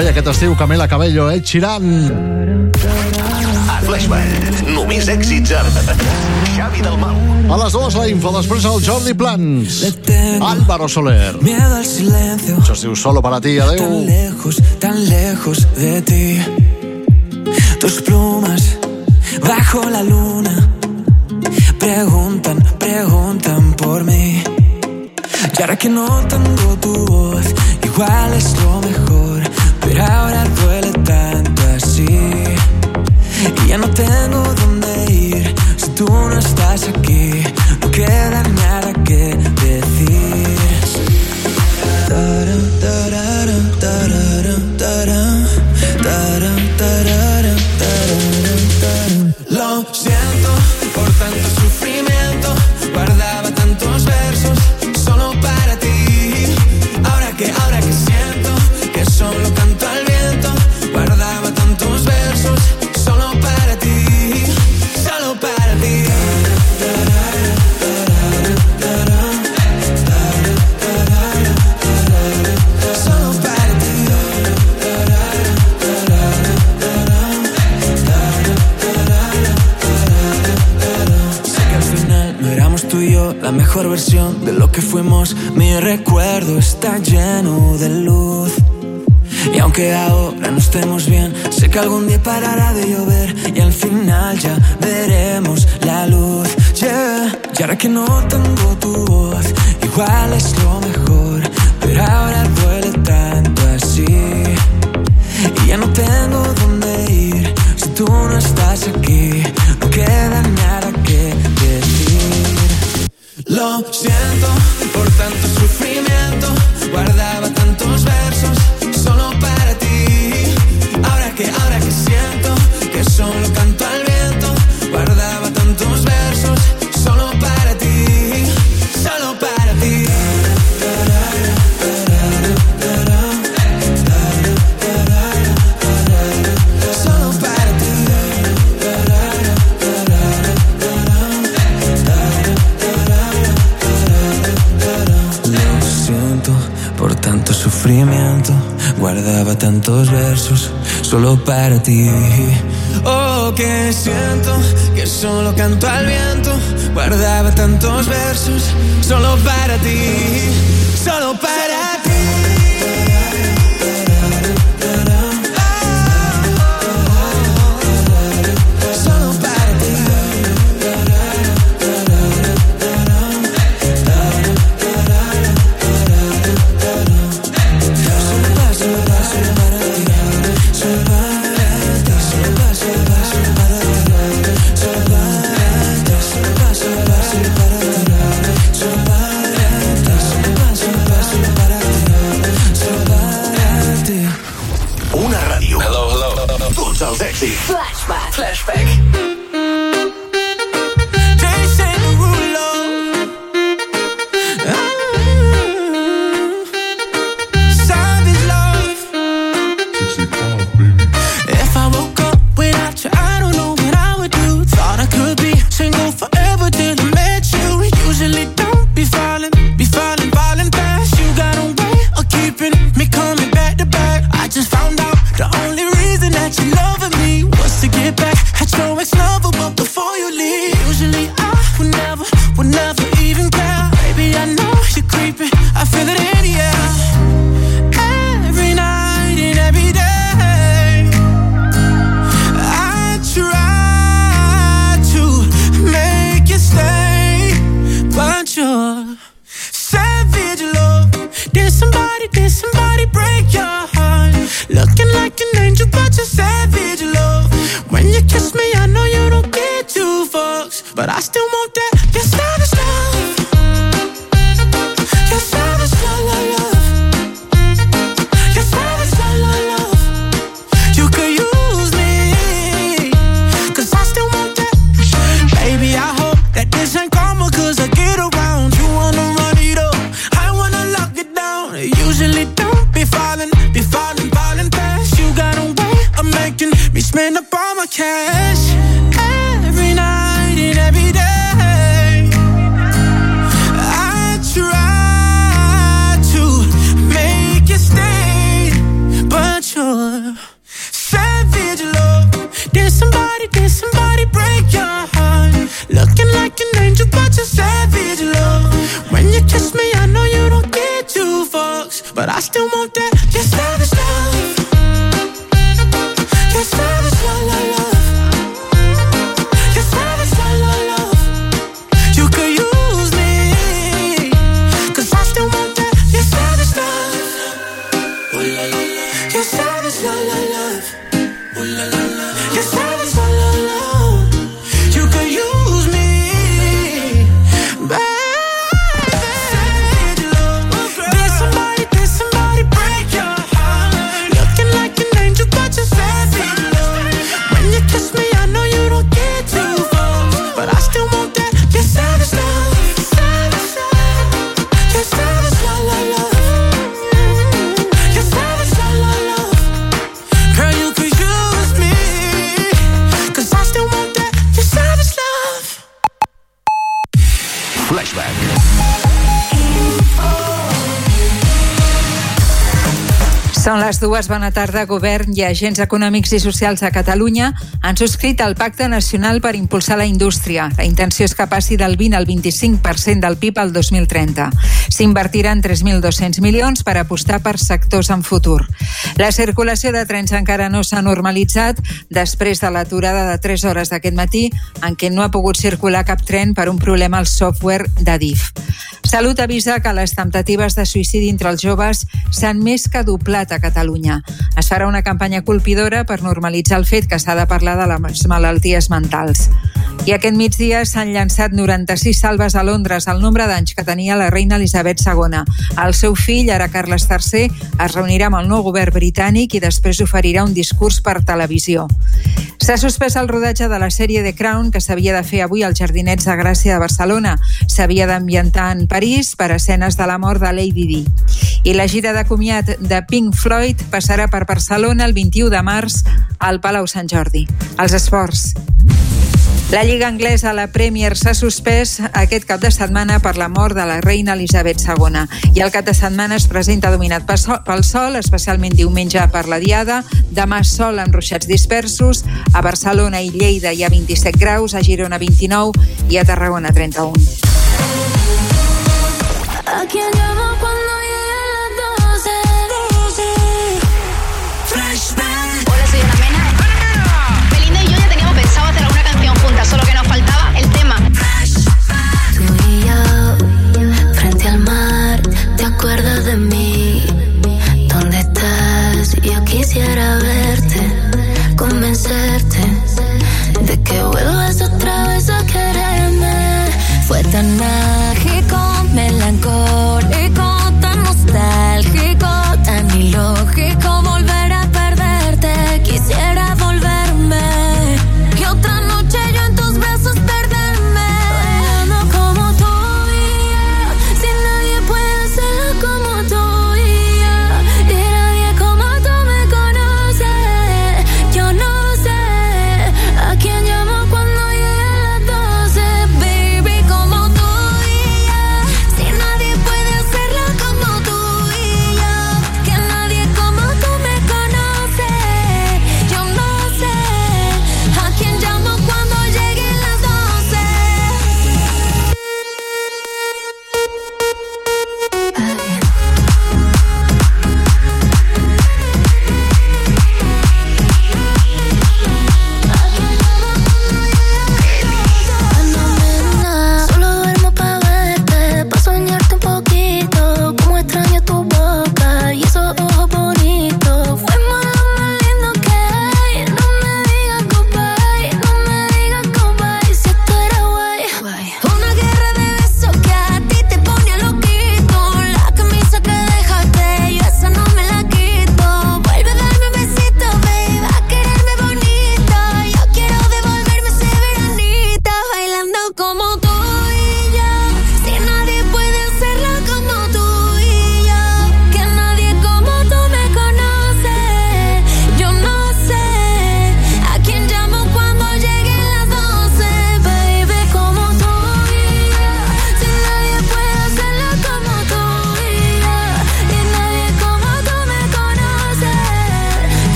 també aquest estiu Camila Cabello, eh, Ed Sheeran. A Flashback, només èxits amb Xavi Dalmau. A les dues la info, després el Jordi Plans. Álvaro Soler. Miedo al silencio. Això es diu Solo para ti, adeu. Tan lejos, tan lejos de ti. Tus plumas bajo la luna. Preguntan, preguntan por mí. Y ahora que no tengo tu voz, igual es lo mejor. Pero ahora duele tanto así. Y ya no tengo dónde ir. Si tú no estás aquí, no queda nada que decir. que algún día parará. to you. Dues, bona tarda. Govern i agents econòmics i socials a Catalunya han subscrit el Pacte Nacional per impulsar la indústria. La intenció és que passi del 20 al 25% del PIB al 2030. S'invertiran 3.200 milions per apostar per sectors en futur. La circulació de trens encara no s'ha normalitzat després de l'aturada de 3 hores d'aquest matí en què no ha pogut circular cap tren per un problema al software d'Adif. Salut avisa que les temptatives de suïcidi entre els joves s'han més que doblat a Catalunya. Es farà una campanya colpidora per normalitzar el fet que s'ha de parlar de les malalties mentals. I aquest migdia s'han llançat 96 salves a Londres, el nombre d'anys que tenia la reina Elisabet II. El seu fill, ara Carles III, es reunirà amb el nou govern britànic i després oferirà un discurs per televisió. S'ha suspès el rodatge de la sèrie The Crown que s'havia de fer avui als Jardinets de Gràcia de Barcelona. S'havia d'ambientar en París per escenes de la mort de Lady Di. I la gira de comiat de Pink Floyd passarà per Barcelona el 21 de març al Palau Sant Jordi. Els esports. La Lliga Anglesa, la Premier, s'ha suspès aquest cap de setmana per la mort de la reina Elisabet II. I el cap de setmana es presenta dominat pel sol, especialment diumenge per la Diada, demà sol amb ruixats dispersos, a Barcelona i Lleida hi ha 27 graus, a Girona 29 i a Tarragona 31. ¿A quién quisiera verte, convencerte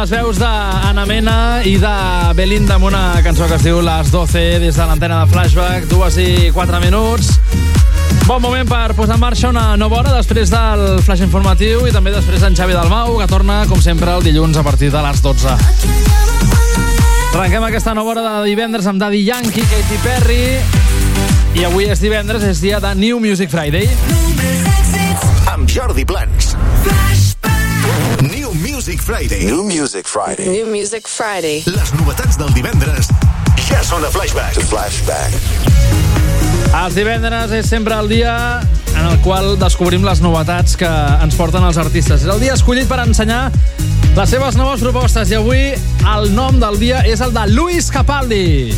les veus d'Anna Mena i de Belinda amb una cançó que es diu Les 12 des de l'antena de Flashback, dues i quatre minuts. Bon moment per posar en marxa una nova hora després del flash informatiu i també després d'en Xavi Dalmau, que torna, com sempre, el dilluns a partir de les 12. Arrenquem aquesta nova hora de divendres amb Daddy Yankee, Katy Perry... I avui és divendres, és dia de New Music Friday. Amb Jordi Plans. New Music Friday. New Music Friday. New Music Friday. Les novetats del divendres ja són a Flashback. Flashback. Els divendres és sempre el dia en el qual descobrim les novetats que ens porten els artistes. És el dia escollit per ensenyar les seves noves propostes i avui el nom del dia és el de Luis Capaldi.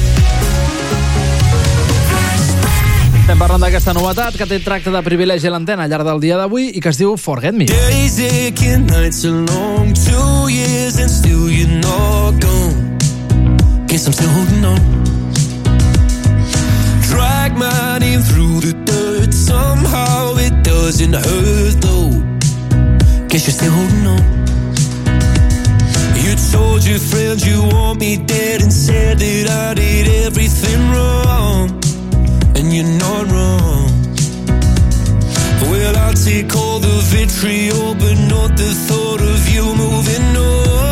Estem parlant d'aquesta novetat que té tracte de privilegi a l'antena al llarg del dia d'avui i que es diu Forget Me. Days aching, nights are long, two years and still you're not gone. Guess I'm still holding on. Drag my name through the dirt, somehow it doesn't hurt though. Guess you're still holding on. You told your friends you want me dead and said that I did everything wrong. And you're not wrong. Well, I'll take all the vitriol, but not the thought of you moving on.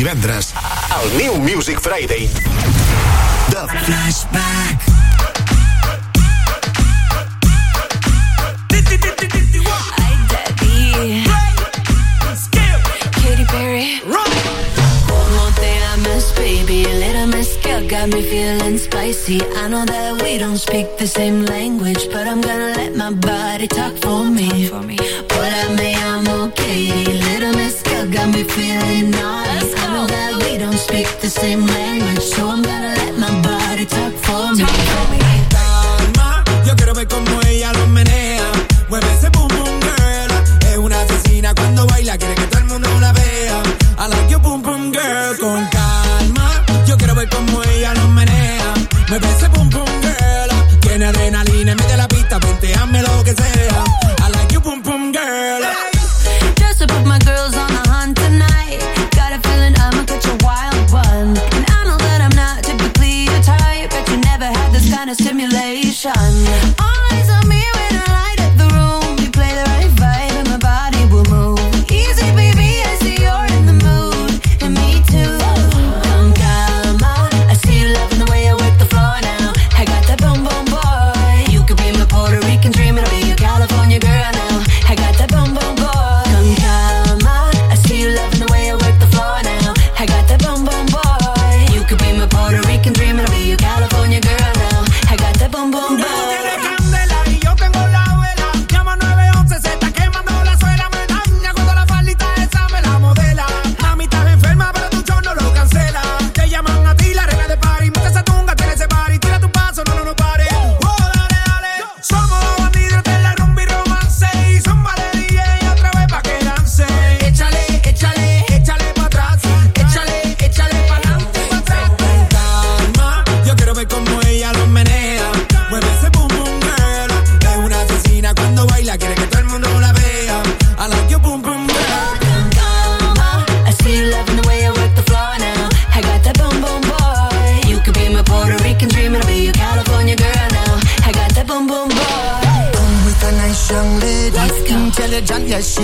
Divendres. El New Music Friday. De Flashback. Got me feeling spicy. I know that we don't speak the same language, but I'm gonna let my body talk for me. Hola, me llamo Katy. Little mezcal got me feeling nice. I know that we don't speak the same language, so I'm gonna let my body talk for me. Calma, yo quiero ver cómo ella lo menea. Mueve ese pum pum girl. Tiene adrenalina, mete la pista, vente, hazme lo que sea.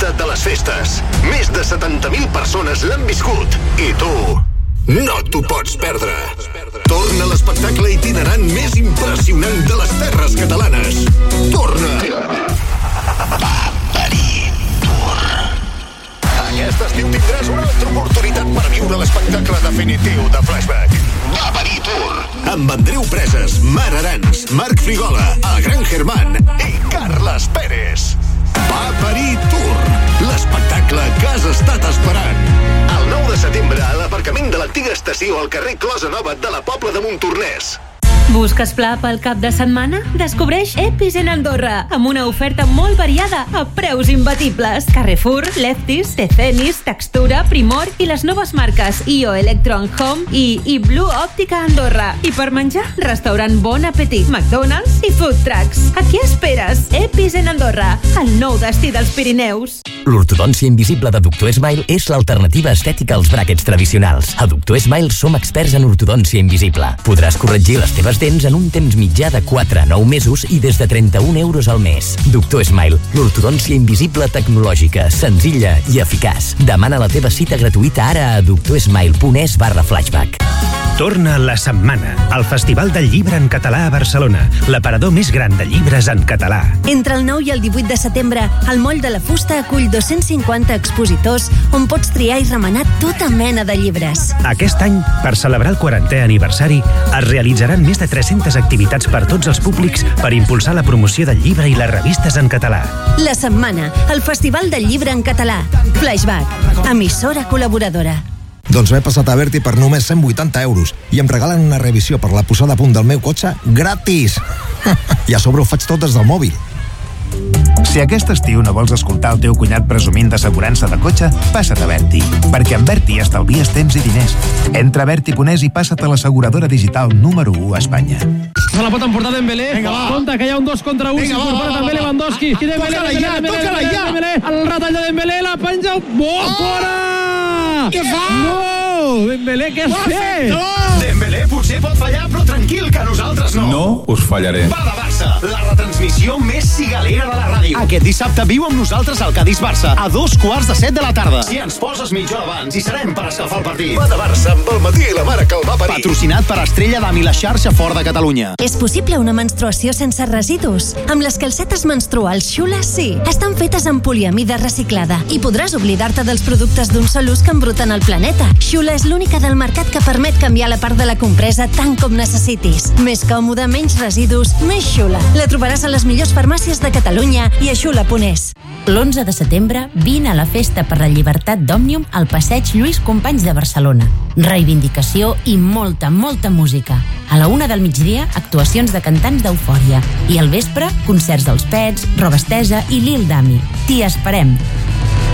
Festa de les festes. Més de 70.000 persones l'han viscut. I tu no t'ho pots perdre. Torna l'espectacle itinerant més impressionant de les terres catalanes. Torna. Aquest estiu tindràs una altra oportunitat per viure l'espectacle definitiu de Flashback. Venir Tour. Amb Andreu Preses, Mar Arans, Marc Frigola, el Gran Germán i Carles Pérez. Parir Tour. L'espectacle que has estat esperant. El 9 de setembre a l'aparcament de l'antiga estació al carrer Closa Nova de la Pobla de Montornès. Busques pla pel cap de setmana? Descobreix Epis en Andorra, amb una oferta molt variada a preus imbatibles. Carrefour, Lefties, Tecenis, Textura, Primor i les noves marques IO Electron Home i, i Blue Òptica Andorra. I per menjar, restaurant Bon Appetit, McDonald's i Food Trucks. A qui esperes? Epis en Andorra, el nou destí dels Pirineus. L'ortodòncia invisible de Doctor Smile és l'alternativa estètica als bràquets tradicionals. A Doctor Smile som experts en ortodòncia invisible. Podràs corregir les teves dents en un temps mitjà de 4 a 9 mesos i des de 31 euros al mes. Doctor Smile, l'ortodòncia invisible tecnològica, senzilla i eficaç. Demana la teva cita gratuïta ara a doctorsmile.es barra flashback. Torna la setmana, al Festival del Llibre en Català a Barcelona, l'aparador més gran de llibres en català. Entre el 9 i el 18 de setembre, el Moll de la Fusta acull 250 expositors on pots triar i remenar tota mena de llibres. Aquest any, per celebrar el 40è aniversari, es realitzaran més de 300 activitats per tots els públics per impulsar la promoció del llibre i les revistes en català. La setmana, el Festival del Llibre en català. Flashback, emissora col·laboradora. Doncs m'he passat a Berti per només 180 euros i em regalen una revisió per la posada a punt del meu cotxe gratis. I a sobre ho faig tot des del mòbil. Si aquest estiu no vols escoltar el teu cunyat presumint d'assegurança de cotxe, passa't a Berti, perquè amb Berti estalvies temps i diners. Entra a Berti.es i passa't a l'asseguradora digital número 1 a Espanya. Se la pot emportar Dembélé. Vinga, va. Compte, que hi ha un 2 contra 1. Vinga, va, S'incorpora també. Lewandowski. I Dembélé, Toca'la Dembélé, ja, Dembélé, toca'la Dembélé. El retall de Dembélé, la penja. Bo, fora! Què fa? No! Oh, Dembélé, què has fet? Dembélé potser pot fallar, però tranquil, que nosaltres no. No us fallaré. Va de Barça, la retransmissió més cigalera de la ràdio. Aquest dissabte viu amb nosaltres al Cadis-Barça, a dos quarts de set de la tarda. Si ens poses mitja hora abans, hi serem per escalfar el partit. Va de Barça amb el matí i la mare que el va parir. Patrocinat per Estrella d'Am i la xarxa fort de Catalunya. És possible una menstruació sense residus? Amb les calcetes menstruals Xula, sí. Estan fetes amb poliamida reciclada i podràs oblidar-te dels productes d'un sol ús que embruten el planeta. Xula és l'única del mercat que permet canviar la part de la compresa tant com necessitis. Més còmode, menys residus, més Xula. La trobaràs a les millors farmàcies de Catalunya i a xula.es. L'11 de setembre vine a la Festa per la Llibertat d'Òmnium al Passeig Lluís Companys de Barcelona. Reivindicació i molta, molta música. A la una del migdia, actuacions de cantants d'eufòria. I al vespre, concerts dels Pets, Robestesa i Lil Dami. T'hi esperem.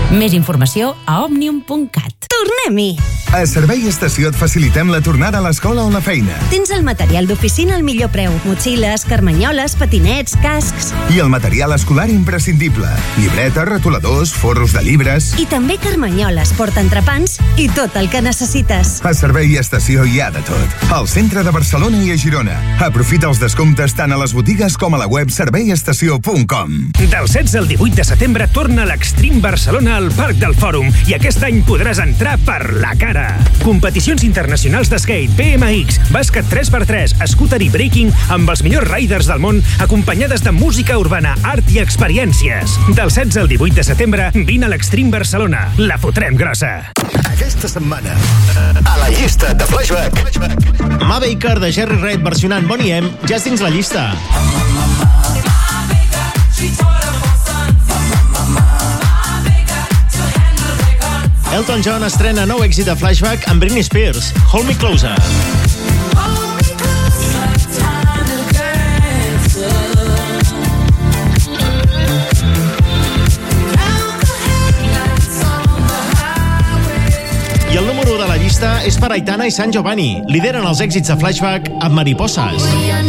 Més informació a omnium.cat. Tornem-hi! A Servei Estació et facilitem la tornada a l'escola o la feina. Tens el material d'oficina al millor preu. Motxilles, carmanyoles, patinets, cascs... I el material escolar imprescindible. Llibretes, retoladors, forros de llibres... I també carmanyoles, portaentrepans i tot el que necessites. A Servei Estació hi ha de tot. Al centre de Barcelona i a Girona. Aprofita els descomptes tant a les botigues com a la web serveiestació.com. Del 16 al 18 de setembre torna l'Extreme Barcelona al Parc del Fòrum i aquest any podràs entrar per la cara. Competicions internacionals d'skate, BMX, bàsquet 3x3, scooter i breaking amb els millors riders del món acompanyades de música urbana, art i experiències. Del 16 al 18 de setembre vine a l'Extreme Barcelona. La fotrem grossa. Aquesta setmana, a la llista de Flashback. Ma Baker de Jerry Reid versionant Bonnie M ja és dins la llista. Elton John estrena nou èxit de Flashback amb Britney Spears, Hold Me Closer. I el número 1 de la llista és per Aitana i San Giovanni. Lideren els èxits de Flashback amb Mariposas. Ya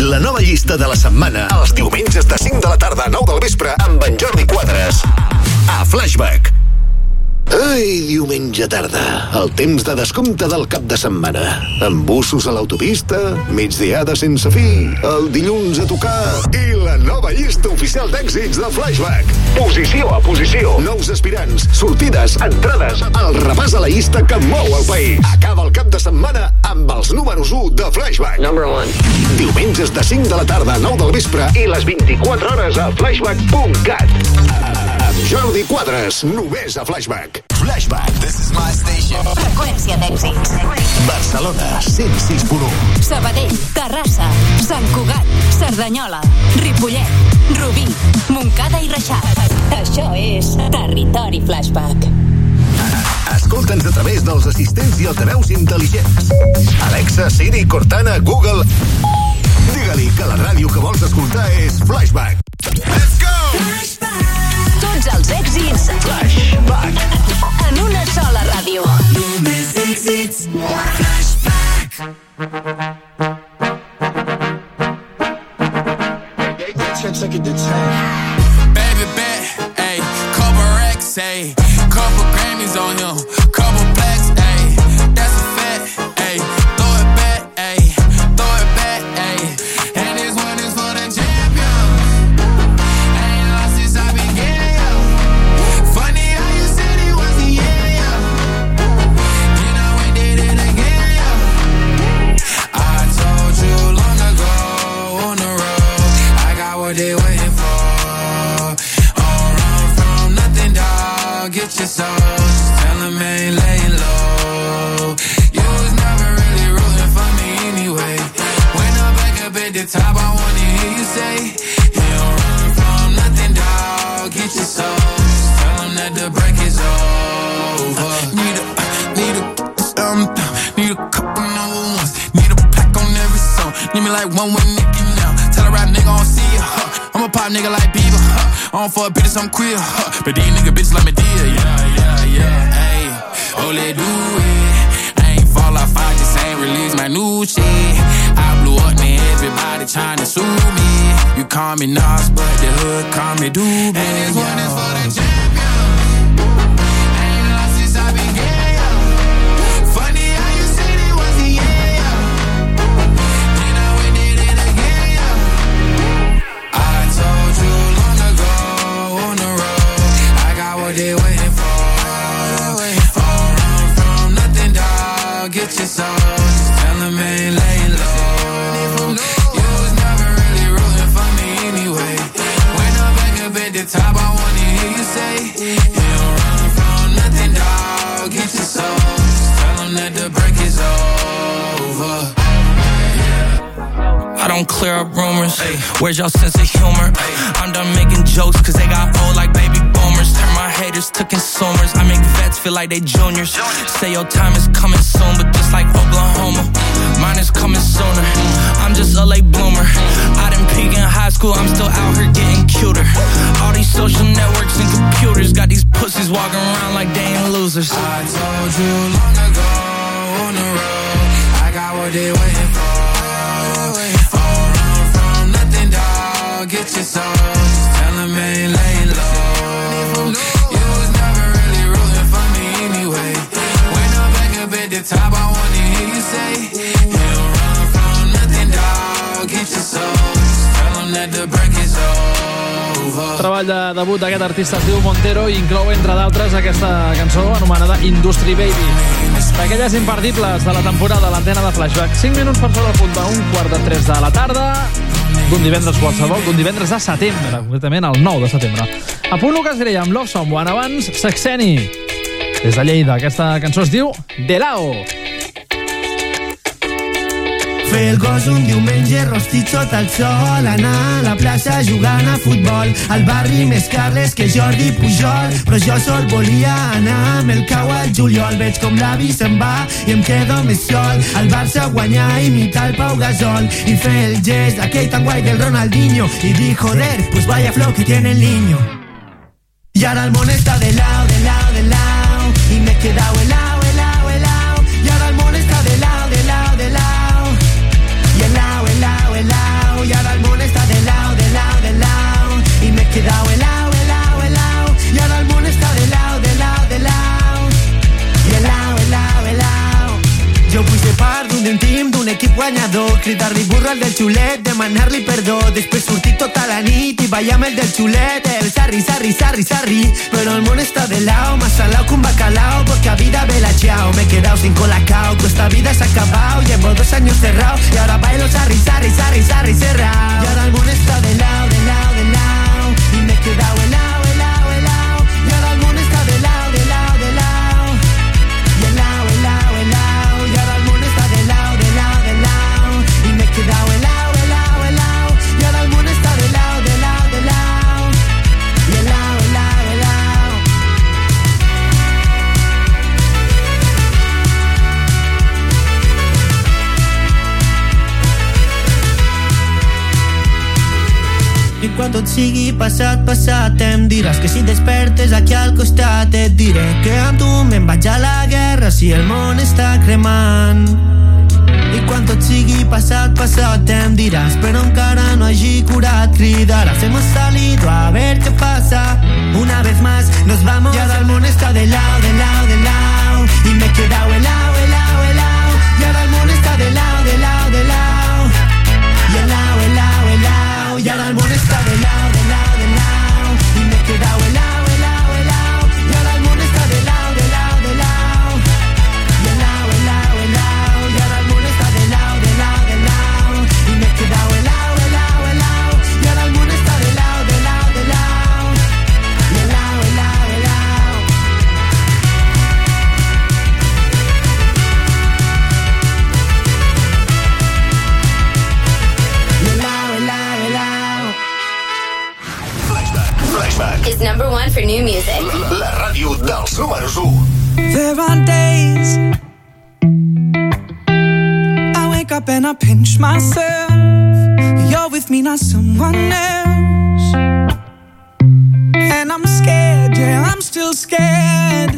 la nova llista de la setmana els diumenges de 5 de la tarda a 9 del vespre amb en Jordi Quadres. A Flashback. Ai, diumenge tarda, el temps de descompte del cap de setmana. Amb bussos a l'autopista, migdiada sense fi, el dilluns a tocar i la nova llista oficial d'èxits de Flashback. Posició a posició. Nous aspirants, sortides, entrades, el repàs a la llista que mou el país. Acaba el cap de setmana amb els números 1 de Flashback. Number 1. Diumenges de 5 de la tarda a 9 del vespre i les 24 hores a flashback.cat. Jordi Quadres, només a Flashback. Flashback. This is my station. Freqüència d'èxits. Barcelona, 106.1. Sabadell, Terrassa, Sant Cugat, Cerdanyola, Ripollet, Rubí, Montcada i Reixac. Això és Territori Flashback. Escolta'ns a través dels assistents i altaveus intel·ligents. Alexa, Siri, Cortana, Google... Digue-li que la ràdio que vols escoltar és Flashback. Let's go! Tots els èxits Flashback. en una sola ràdio. Només èxits, flashback. Baby bet, ayy, couple racks, ayy, couple Grammys on him, One with Nicky now. Tell a rap nigga I don't see ya. Huh. I'm a pop nigga like Bieber. Huh. I don't fuck bitches, I'm queer. Huh. But these nigga bitches like me dear. Yeah, yeah, yeah. Hey, holy do it. I ain't fall off, I just ain't release my new shit. I blew up, man. Everybody tryna sue me. You call me Nas, but the hood call me Doobie. And this one is for the champion. Don't clear up rumors. Where's your sense of humor? I'm done making jokes cause they got old like baby boomers. Turn my haters to consumers. I make vets feel like they juniors. Say your time is coming soon, but just like Oklahoma, mine is coming sooner. I'm just a late bloomer. I didn't peak in high school, I'm still out here getting cuter. All these social networks and computers got these pussies walking around like they ain't losers. I told you long ago on the road, I got what they waiting for. Dog. Get your soul. Just tell them ain't laying low. You was never really rooting for me anyway. When I'm back up at the top, I wanna hear you say, You don't run from nothing, dog. Get your soul. Just tell them that the break is over. Treball de debut d'aquest artista es diu Montero i inclou, entre d'altres, aquesta cançó anomenada Industry Baby. D'aquelles imperdibles de la temporada a l'antena de Flashback. 5 minuts per sobre el punt d'un quart de 3 de la tarda d'un divendres qualsevol, d'un divendres de setembre, concretament el 9 de setembre. A punt el que es amb Love Someone, abans Sexeni. Des de Lleida, aquesta cançó es diu De Lao. Fer el gos un diumenge rostit sota el sol Anar a la plaça jugant a futbol. Al barri més Carles que Jordi Pujol Però jo sol volia anar amb el cau al juliol. Veig com l'avi se'n va i em quedo més sol. Al Barça guanyar, imitar el Pau Gasol. I fer el gest aquell tan guai del Ronaldinho. I dir, joder, pues vaya flow que tiene el niño Y ahora el món està de lao, de lao, de lao Y me he quedado helado, Jo vull ser part d'un team, d'un equip guanyador. Cridar-li burro al del xulet, demanar-li perdó. Després sortir tota la nit i el del xulet. El sarri, sarri, sarri, sarri. Però el món està de lao, más salao que un bacalao Porque a vida ve la chao. Me he quedado sin colacao, que esta vida se ha acabado Llevo dos años cerrado y ahora bailo sarri, sarri, sarri, sarri, cerrado Y ahora el món está de lao, de lao, de lao Y me he quedado helado, quan tot sigui passat, passat em diràs que si despertes aquí al costat et diré que amb tu me'n la guerra si el món està cremant. I quan tot sigui passat, passat em diràs però encara no hagi curat cridarás hemos salido a ver qué pasa una vez más nos vamos. Y ahora el món está de lado, de lado, de lado. Y me he quedado helado, helado, helado Is for new music. La ràdio dels números 1. There are days I wake up and I pinch myself. You're with me, not someone else. And I'm scared, yeah, I'm still scared.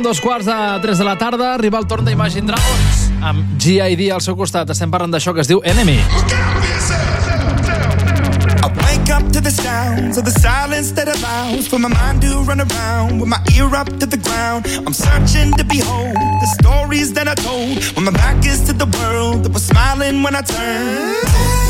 Pràcticament dos quarts de tres de la tarda arriba el torn d'Imagine Dragons amb G.I.D. al seu costat. Estem parlant d'això que es diu Enemy. To the sounds of the silence that allows for my mind to run around with my ear up to the ground. I'm searching to behold the stories that I told when my back is to the world that was smiling when I turned.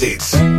oficial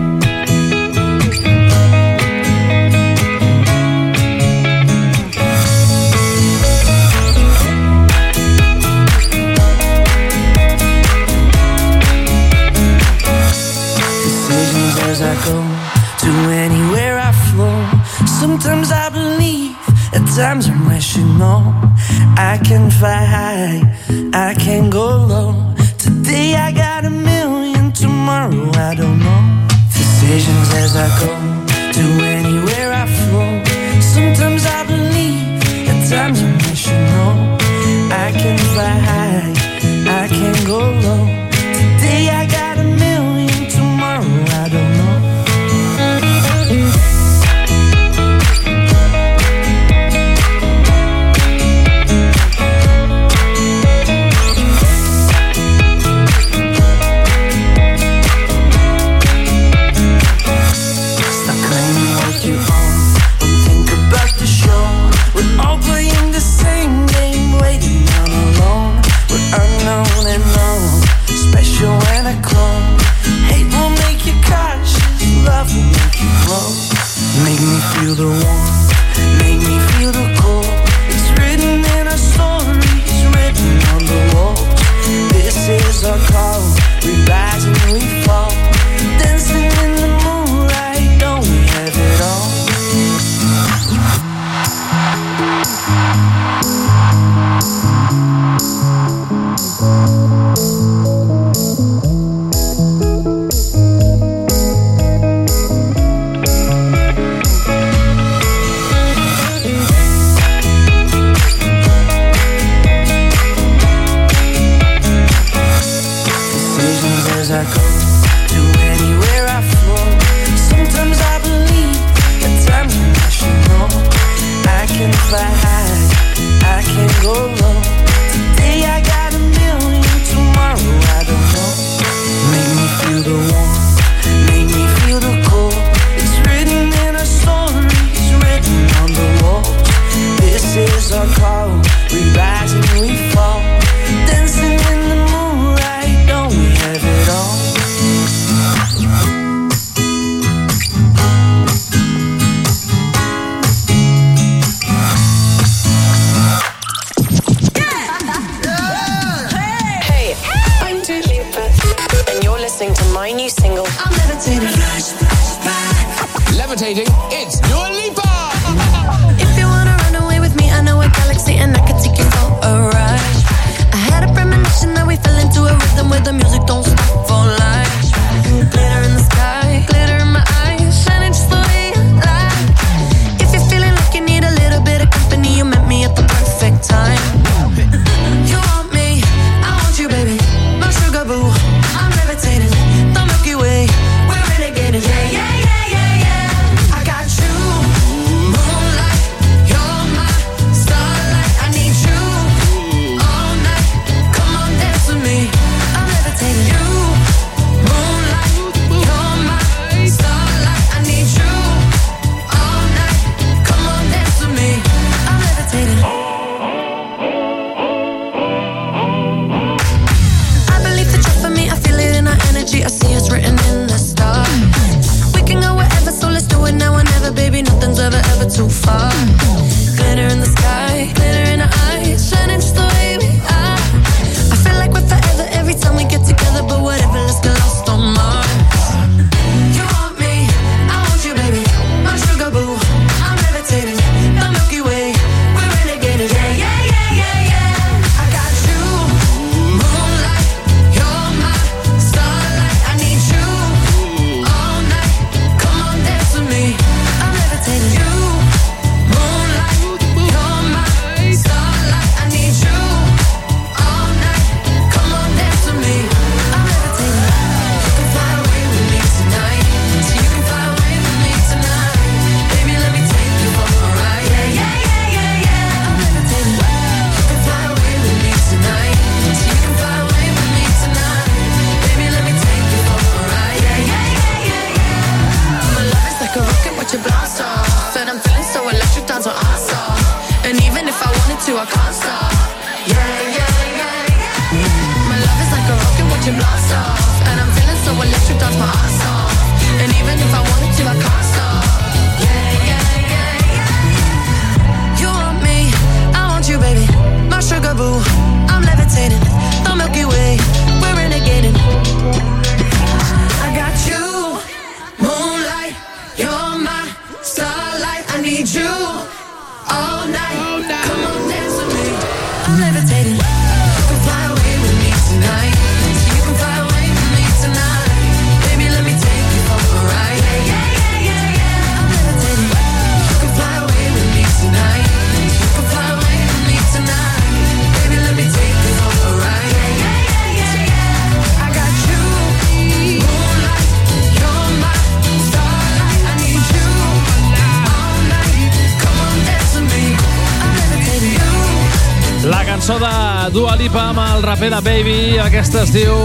fer de Baby, aquesta es diu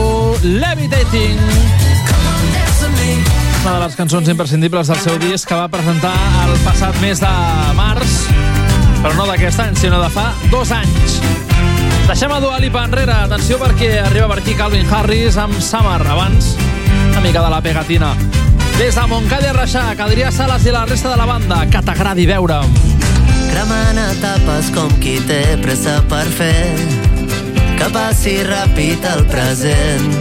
Levitating. Una de les cançons imprescindibles del seu disc que va presentar el passat mes de març, però no d'aquest any, sinó de fa dos anys. Deixem a Dua Lipa enrere, atenció perquè arriba per aquí Calvin Harris amb Summer, abans una mica de la pegatina. Des de Montcalla Reixac, Adrià Sales i la resta de la banda, que t'agradi veure'm cremant etapes com qui té pressa per fer que passi ràpid el present.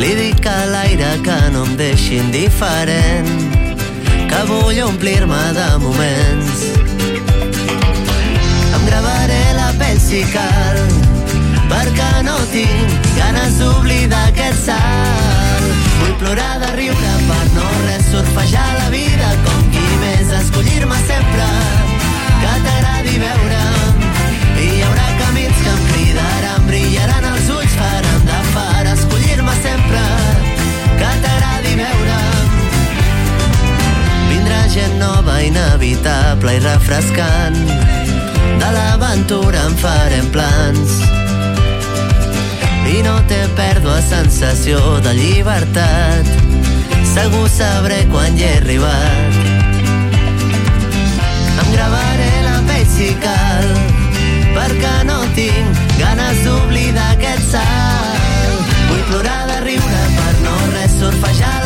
Li dic a l'aire que no em deixi indiferent, que vull omplir-me de moments. Em gravaré la pell si cal, perquè no tinc ganes d'oblidar aquest salt. Vull plorar de riure per no res, surfejar la vida com qui més, escollir-me sempre, que t'agradi veure nova, inevitable i refrescant. De l'aventura en farem plans. I no té pèrdua sensació de llibertat. Segur sabré quan hi he arribat. Em gravaré la pell si cal, perquè no tinc ganes d'oblidar aquest salt. Vull plorar de riure per no res surfejar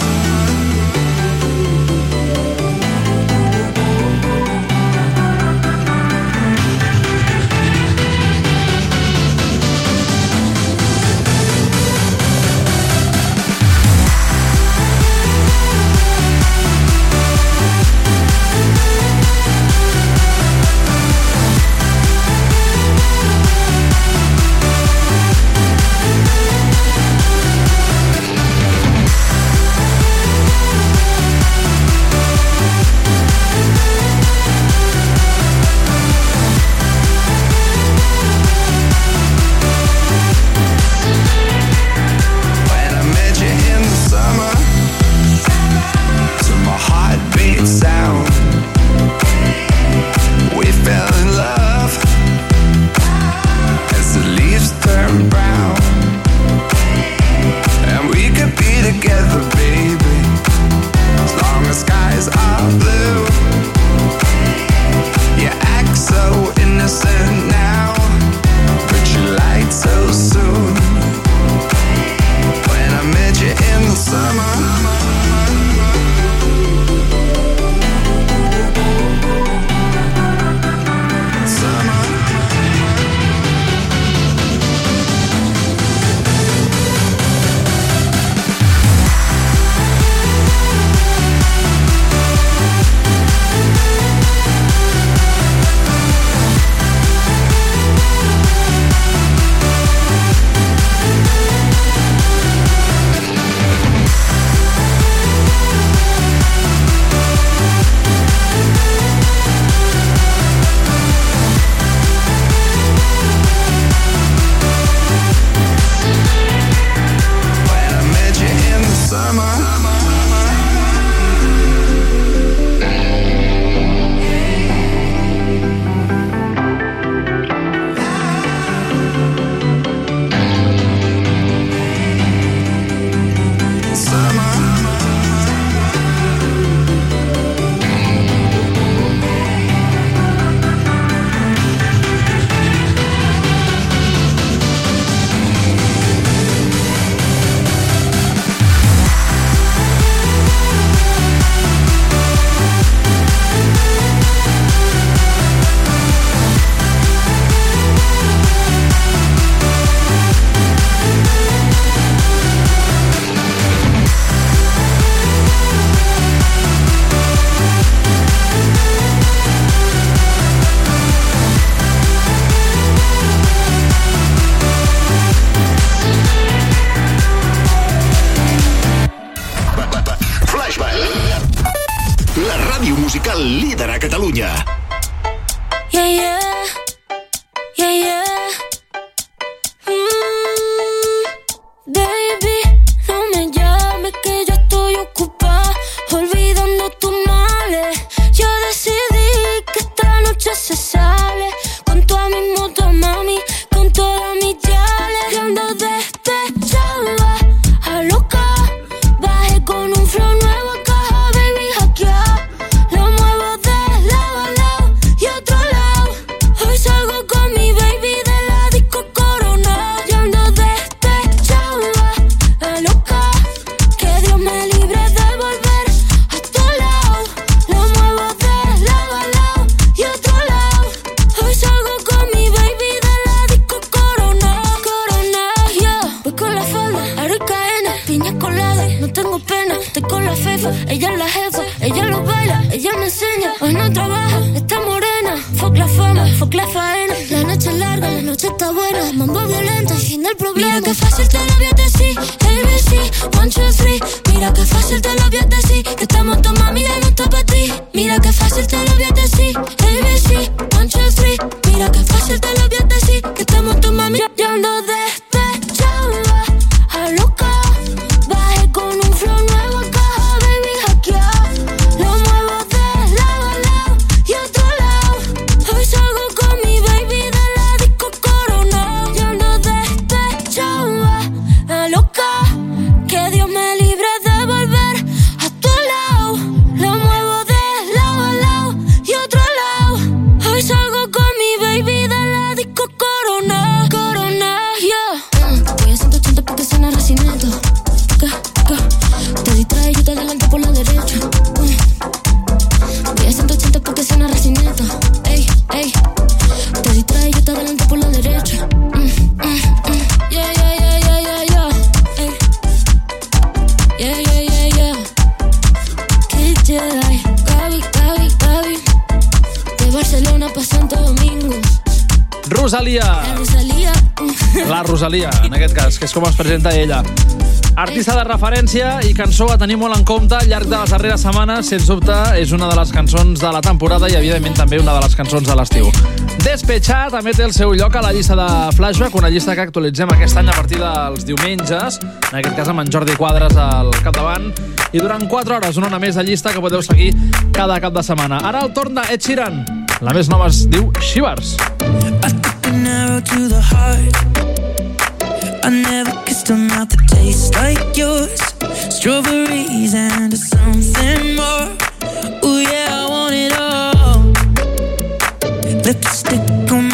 tengo pena, estoy con la fefa, ella es la jefa, ella lo baila, ella me enseña, hoy no trabaja, está morena, fuck la fama, fuck la faena, la noche es larga, la noche está buena, mambo violento, el fin del problema. Mira que fácil te lo voy a decir, ABC, one, two, three, mira que fácil te lo voy a decir, que estamos tomando mami ya no está para ti, mira que fácil te lo voy a decir, ABC, one, two, three, mira que fácil te lo Rosalia, en aquest cas, que és com es presenta ella. Artista de referència i cançó a tenir molt en compte al llarg de les darreres setmanes, sens dubte, és una de les cançons de la temporada i, evidentment, també una de les cançons de l'estiu. Despetxar també té el seu lloc a la llista de Flashback, una llista que actualitzem aquest any a partir dels diumenges, en aquest cas amb en Jordi Quadres al capdavant, i durant 4 hores una més de llista que podeu seguir cada cap de setmana. Ara el torn de Ed Sheeran. La més nova es diu Shivers. Shivers. I never kissed a mouth that tastes like yours. Strawberries and something more. Ooh, yeah, I want it all. Lipstick on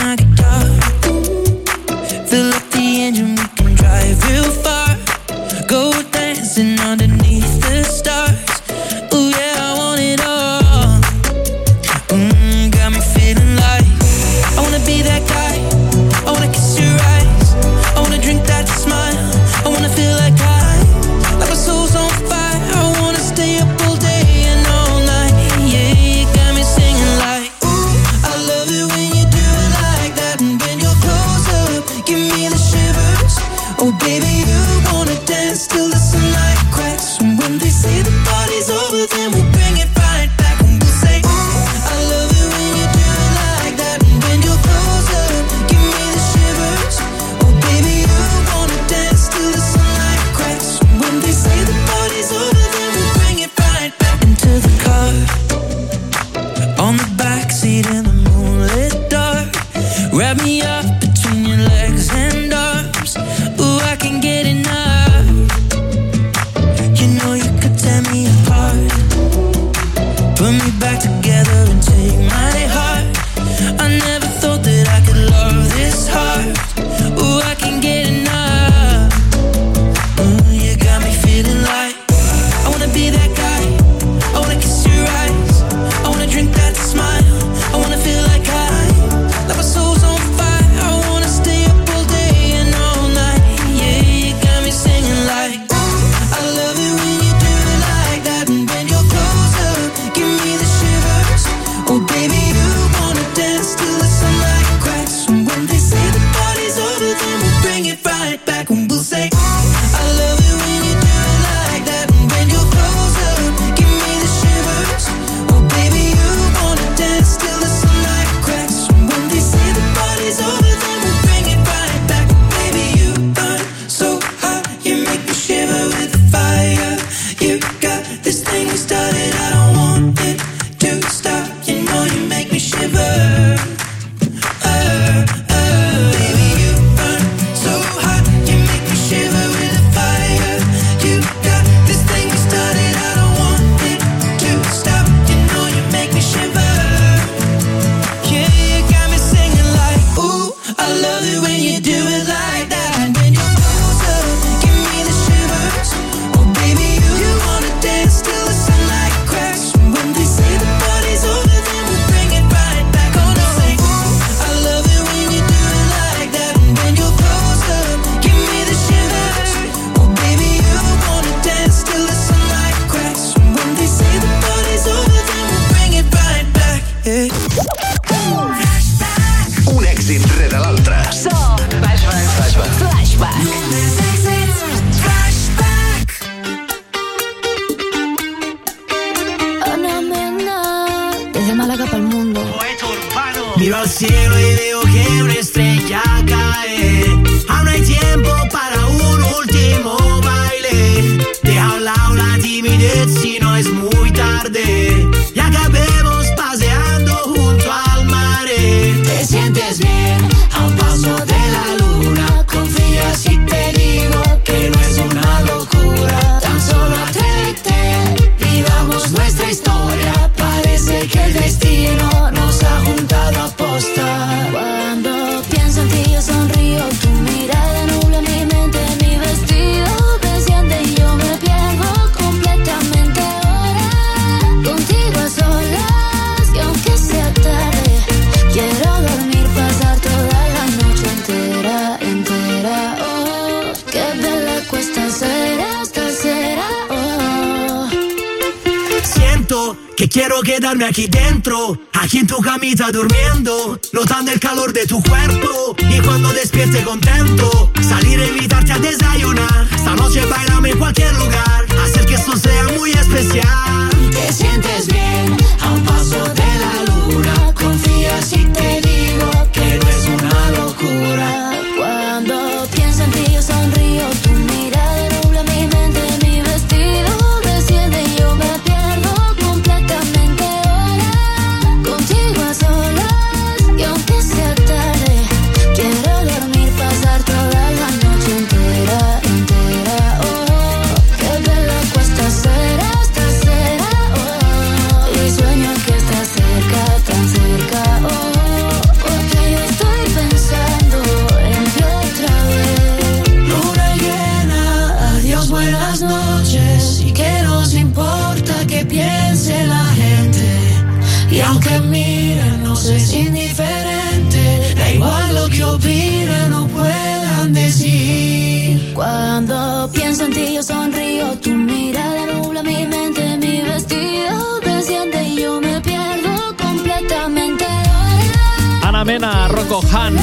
precisament a Rocco Han,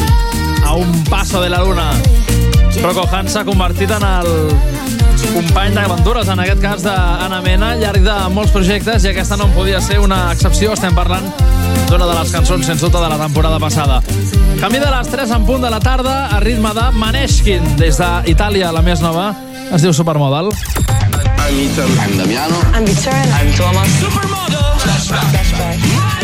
a un passo de la luna. Rocco Han s'ha convertit en el company d'aventures, en aquest cas d'Anna Mena, llarg de molts projectes, i aquesta no en podia ser una excepció. Estem parlant d'una de les cançons, sens dubte, de la temporada passada. Camí de les 3 en punt de la tarda, a ritme de Maneskin, des d'Itàlia, la més nova. Es diu Supermodal. I'm Ethan. I'm Damiano. I'm Victoria. I'm Thomas. Supermodal. Flashback. Flashback.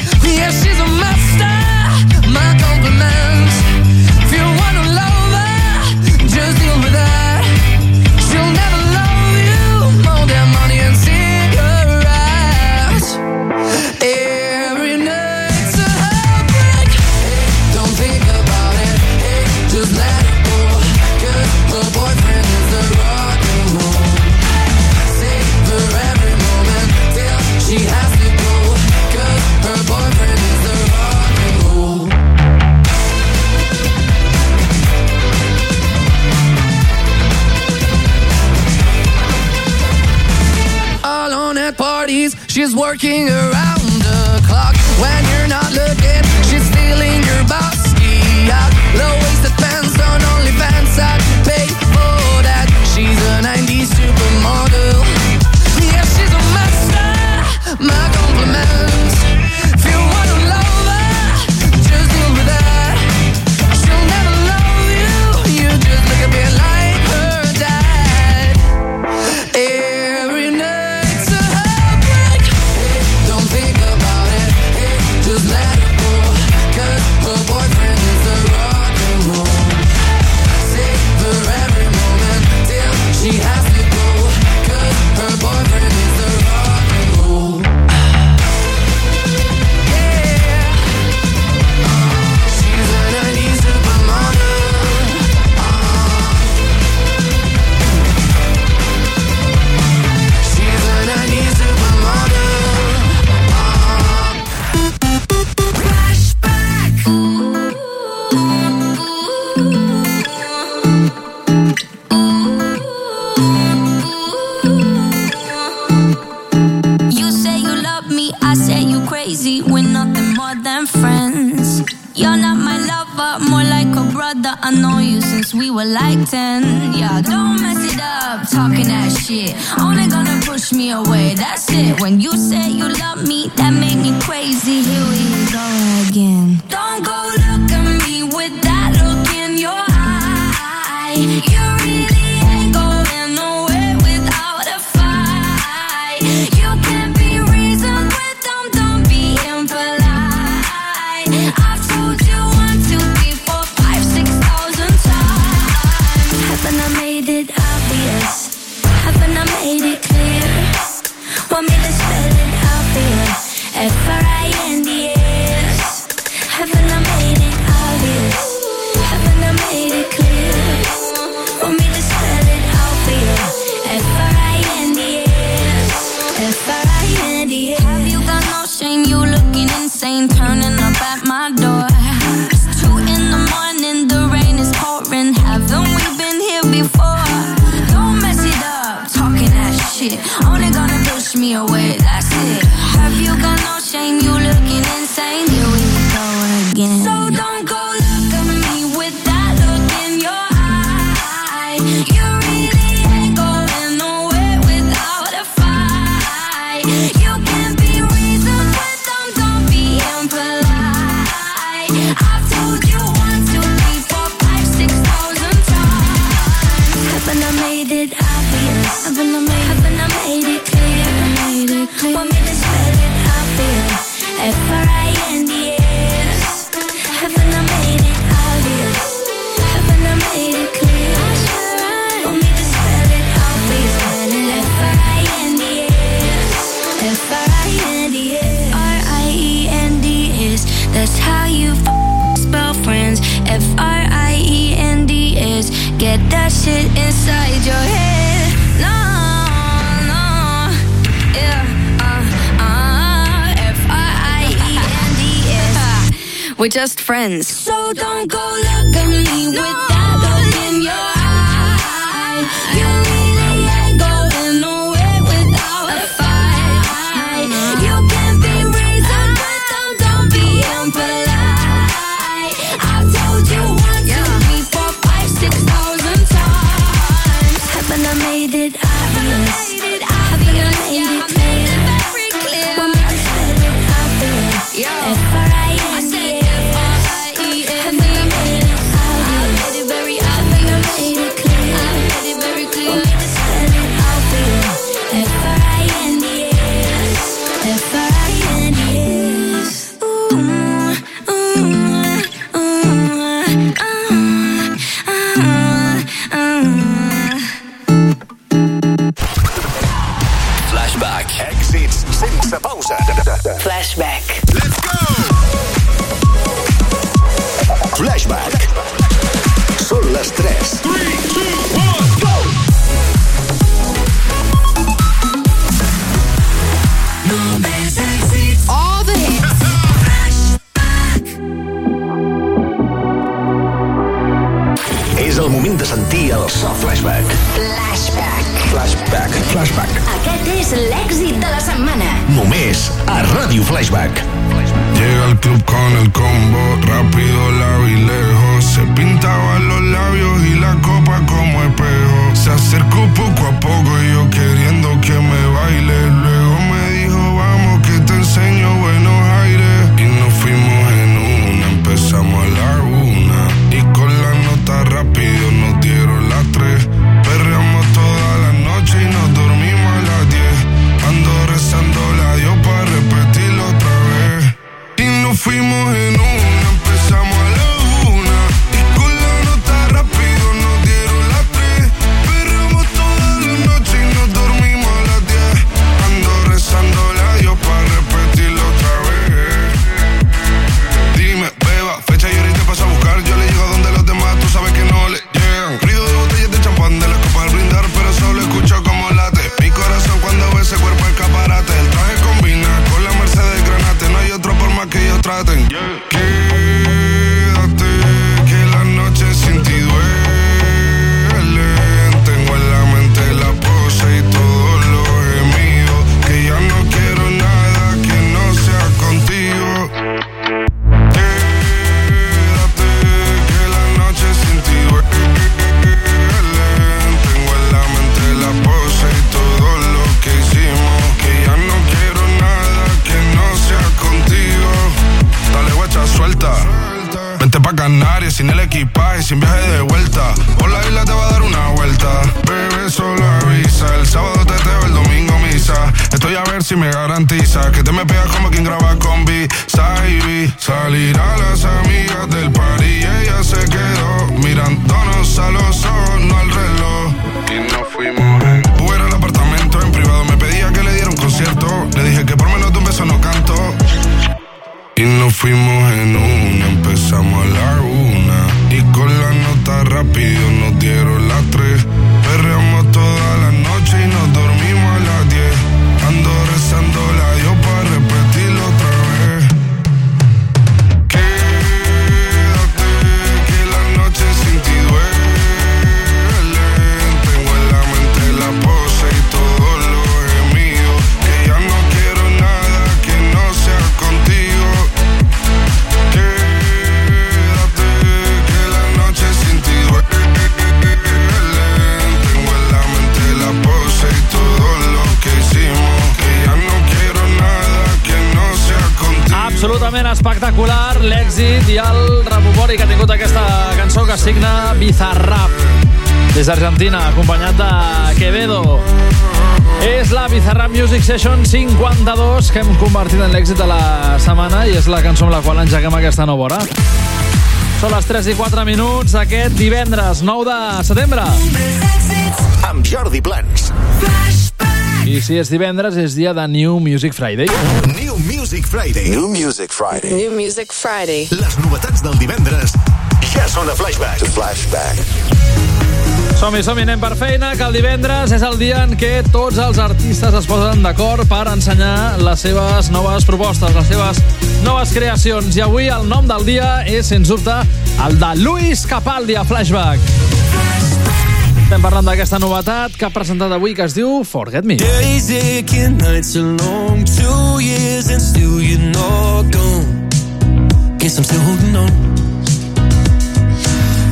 Yeah, she's a master. My compliments. looking around. we were like 10. Yeah, don't mess it up, talking that shit. Only gonna push me away, that's it. When you said you love me, that made me crazy. Here we go again. Que hem convertit en l'èxit de la setmana i és la cançó amb la qual engeguem aquesta nova hora. Són les 3 i 4 minuts aquest divendres 9 de setembre. Amb Jordi Plans. I si és divendres, és dia de New Music Friday. New Music Friday. New Music Friday. New Music Friday. Les novetats del divendres ja són a Flashback. Flashback. Som-hi, som-hi, anem per feina, que el divendres és el dia en què tots els artistes es posen d'acord per ensenyar les seves noves propostes, les seves noves creacions. I avui el nom del dia és, sens dubte, el de Luis Capaldi a Flashback. Estem parlant d'aquesta novetat que ha presentat avui que es diu Forget Me. Days aching, nights two years and still you're not gone. Guess I'm still holding on.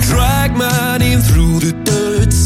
Drag my name through the dirt,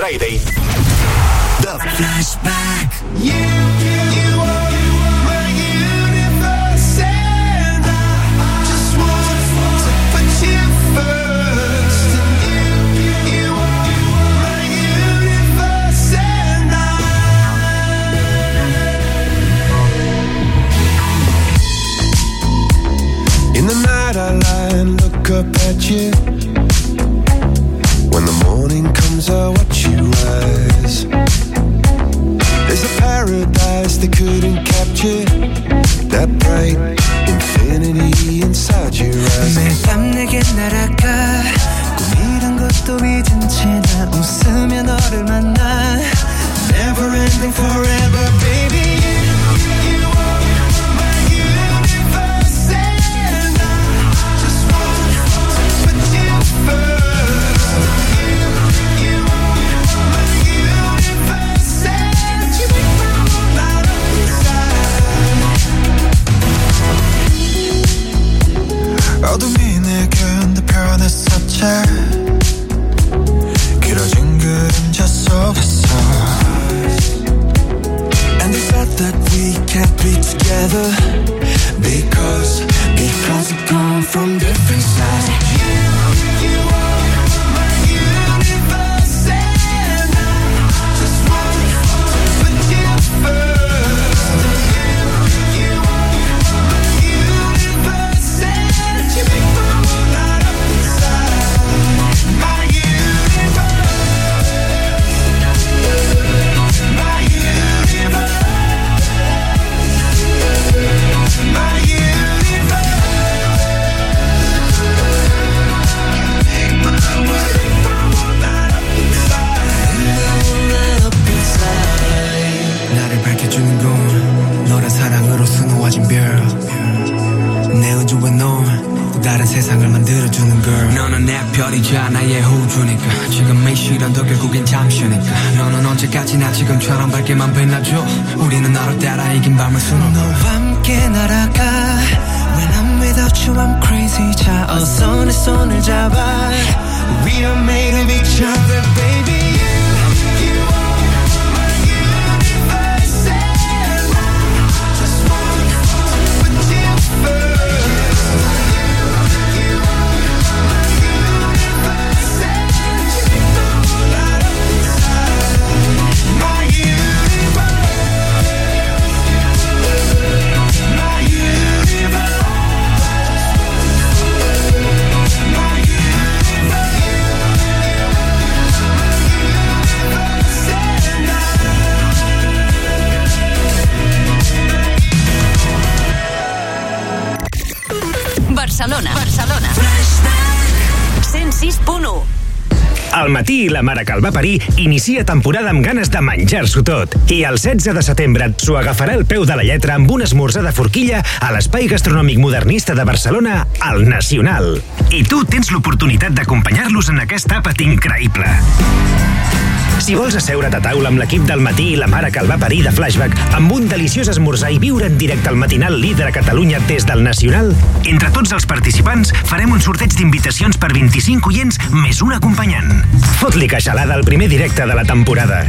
Friday de Flashback. In mare que el va parir inicia temporada amb ganes de menjar-s'ho tot. I el 16 de setembre s'ho agafarà el peu de la lletra amb un esmorzar de forquilla a l'espai gastronòmic modernista de Barcelona, al Nacional. I tu tens l'oportunitat d'acompanyar-los en aquest àpat increïble. Si vols asseure't a taula amb l'equip del matí i la mare que el va parir de Flashback amb un deliciós esmorzar i viure en directe al matinal líder a Catalunya des del Nacional, entre tots els participants farem un sorteig d'invitacions per 25 oients més un acompanyant. Fot-li queixalada al primer directe de la temporada.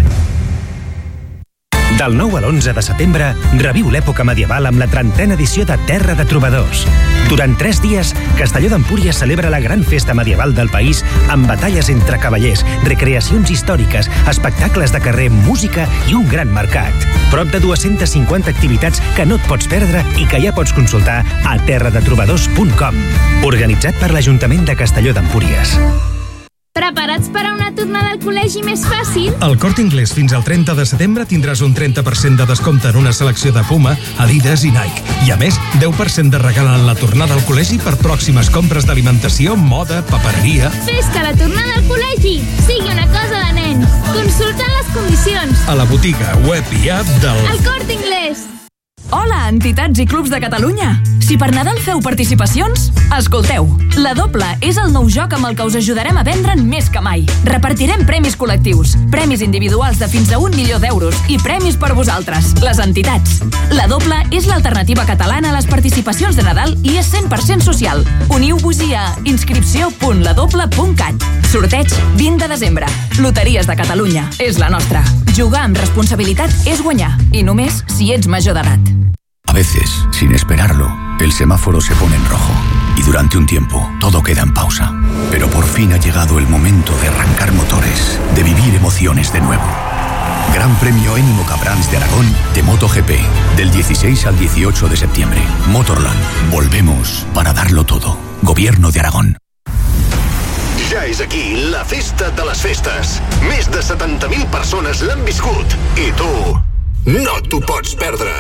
Del 9 a l'11 de setembre, reviu l'època medieval amb la trentena edició de Terra de Trobadors. Durant tres dies, Castelló d'Empúries celebra la gran festa medieval del país amb batalles entre cavallers, recreacions històriques, espectacles de carrer, música i un gran mercat. Prop de 250 activitats que no et pots perdre i que ja pots consultar a terradetrobadors.com. Organitzat per l'Ajuntament de Castelló d'Empúries. Col·legi més fàcil? Al Corte Inglés fins al 30 de setembre tindràs un 30% de descompte en una selecció de Puma, Adidas i Nike. I a més, 10% de regal en la tornada al col·legi per pròximes compres d'alimentació, moda, papereria... Fes que la tornada al col·legi sigui una cosa de nens. Consulta les condicions. A la botiga, web i app del... El Corte Inglés. Hola, entitats i clubs de Catalunya! Si per Nadal feu participacions, escolteu. La Doble és el nou joc amb el que us ajudarem a vendre'n més que mai. Repartirem premis col·lectius, premis individuals de fins a un milió d'euros i premis per vosaltres, les entitats. La Doble és l'alternativa catalana a les participacions de Nadal i és 100% social. Uniu-vos-hi a inscripció.ladoble.cat. Sorteig 20 de desembre. Loteries de Catalunya. És la nostra. Jugar amb responsabilitat és guanyar. I només si ets major d'edat. A veces, sin esperarlo, el semáforo se pone en rojo y durante un tiempo todo queda en pausa. Pero por fin ha llegado el momento de arrancar motores, de vivir emociones de nuevo. Gran Premio Ennimo Cabrans de Aragón de MotoGP, del 16 al 18 de septiembre. Motorland, volvemos para darlo todo. Gobierno de Aragón. Ja és aquí la festa de les festes. Més de 70.000 persones l'han viscut. I no t'ho pots perdre.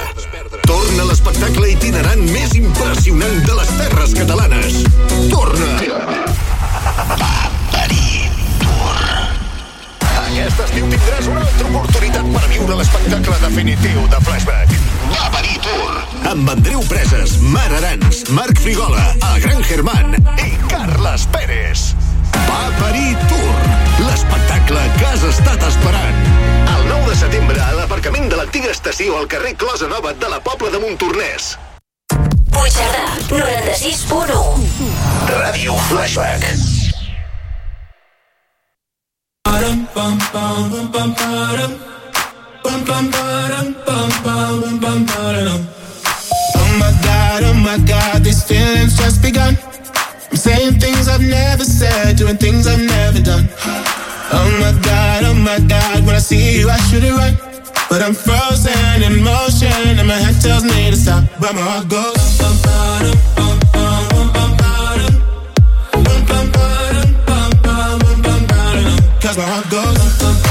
Torna l'espectacle itinerant més impressionant de les terres catalanes. Torna. Aquest estiu tindràs una altra oportunitat per viure l'espectacle definitiu de Flashback. Venir Tour. Amb Andreu Preses, Mar Arans, Marc Frigola, el Gran Germán i Carles Pérez. Parir Tour. L'espectacle que has estat esperant. El 9 de setembre a l'aparcament de l'antiga estació al carrer Closa Nova de la Pobla de Montornès. Puigcerdà, 96.1. Ràdio Flashback. Oh my god, oh my god, these feelings just begun. I'm saying things I've never said, doing things I've never done. Oh my god, oh my god, when I see you, I should it right. But I'm frozen in motion, and my head tells me to stop, but my heart goes. Cause my heart goes.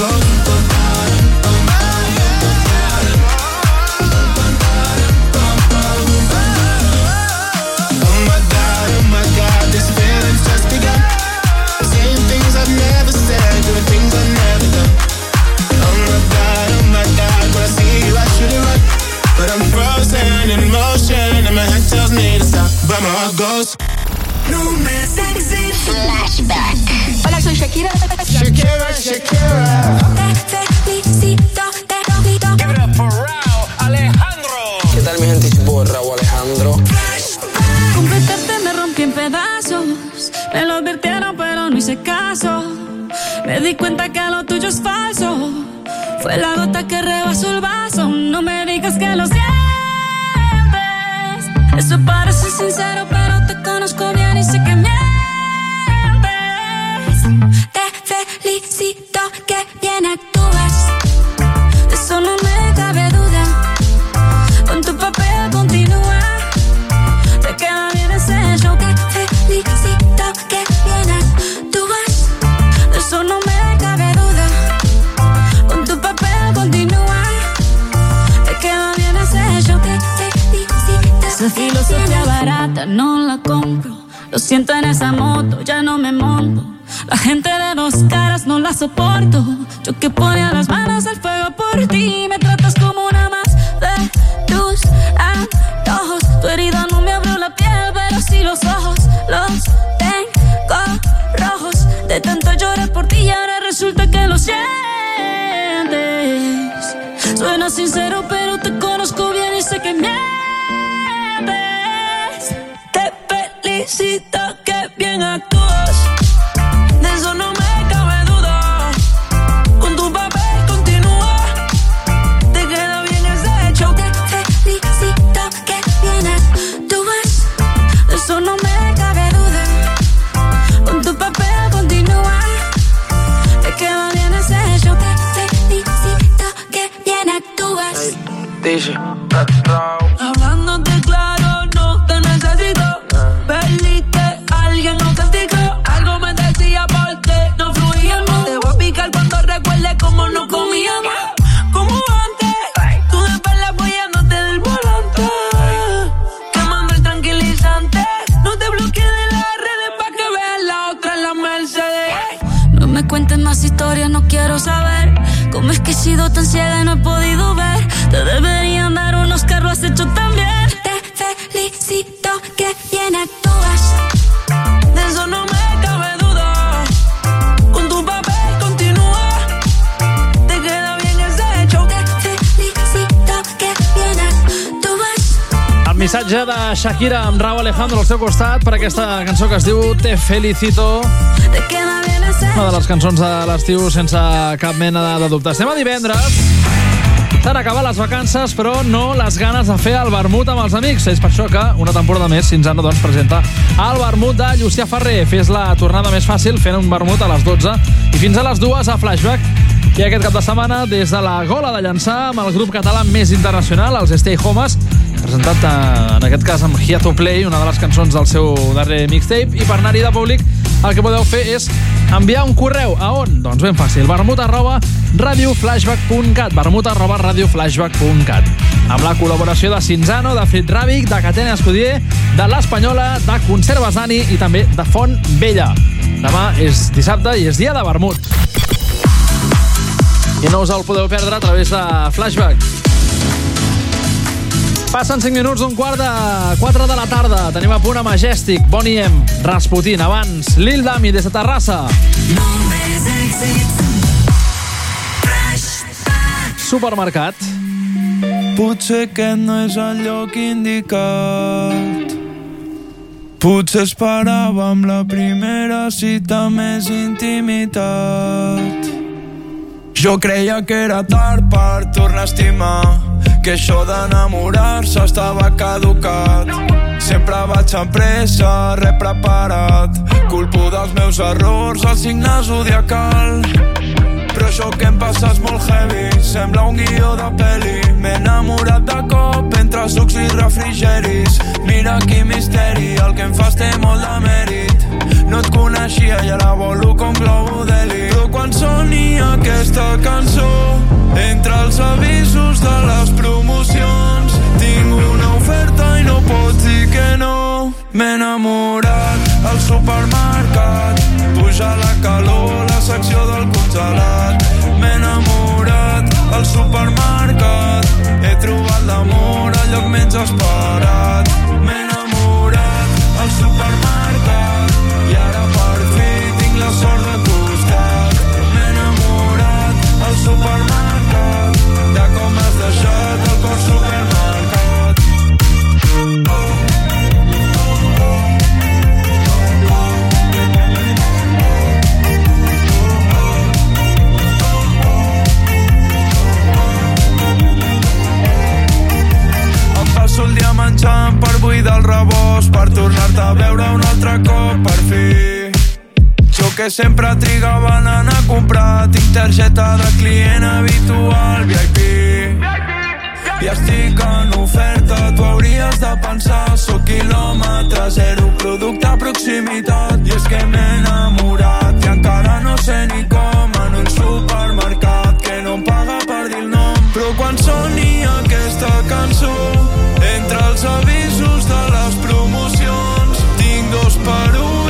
close Shakira. ¿Qué tal mi gente? Boy, Raúl Alejandro. Completamente me rompí en pedazos. Me lo advirtieron, pero no hice caso. Me di cuenta que lo tuyo es falso. Fue la gota que rebasó el vaso. No me digas que lo sientes. Eso parece sincero, pero siento en esa moto, ya no me monto. La gente de dos caras no la soporto. Yo que ponía las manos al fuego por ti. Me tratas como missatge de Shakira amb Rau Alejandro al seu costat per aquesta cançó que es diu Te Felicito. Una de les cançons de l'estiu sense cap mena de dubte. Estem a divendres. S'han acabat les vacances, però no les ganes de fer el vermut amb els amics. És per això que una temporada més, Cinzano doncs, presenta el vermut de Llucià Ferrer. Fes la tornada més fàcil fent un vermut a les 12 i fins a les 2 a Flashback. I aquest cap de setmana, des de la gola de llançar amb el grup català més internacional, els Stay Homes, presentat eh, en aquest cas amb Here to Play, una de les cançons del seu darrer mixtape, i per anar-hi de públic el que podeu fer és enviar un correu. A on? Doncs ben fàcil, vermut arroba radioflashback.cat vermut arroba radioflashback.cat amb la col·laboració de Cinzano, de Frit Ràbic, de Catena Escudier, de l'Espanyola, de Conserves Dani i també de Font Vella. Demà és dissabte i és dia de vermut. I no us el podeu perdre a través de Flashback. Passen 5 minuts d'un quart de 4 de la tarda. Tenim a punt a Majestic, Bonnie M, Rasputin. Abans, Lil Dami des de Terrassa. Supermercat. Potser aquest no és el lloc indicat. Potser esperàvem la primera cita més intimitat. Jo creia que era tard per tornar a estimar, que això d'enamorar-se estava caducat. Sempre vaig amb pressa, res preparat, culpo dels meus errors, el signe zodiacal. Però això que em passa és molt heavy. Sembla un guió de peli M'he enamorat de cop entre sucs i refrigeris. Mira quin misteri El que em fas té molt de mèrit No et coneixia i ara volo com globo d'heli Però quan soni aquesta cançó Entre els avisos de les promocions Tinc una oferta i no pots dir que no. M'he enamorat al supermercat Puja la calor, la secció del congelat. M'he enamorat al supermercat He trobat l'amor al lloc menys esperat. M'he enamorat al supermercat supermercat de com has deixat el cor supermercat. Oh. oh, oh, oh, em passo el dia menjant per buidar el rebost, per tornar-te a veure un altre cop, per fi. Que sempre trigava a anar a comprar, tinc targeta de client habitual VIP. I estic en oferta, tu hauries de pensar. Soc quilòmetre zero, producte a proximitat. I és que m'he enamorat i encara no sé ni com. En un supermercat que no em paga per dir el nom. Però quan soni aquesta cançó Entre els avisos de les promocions Tinc dos per un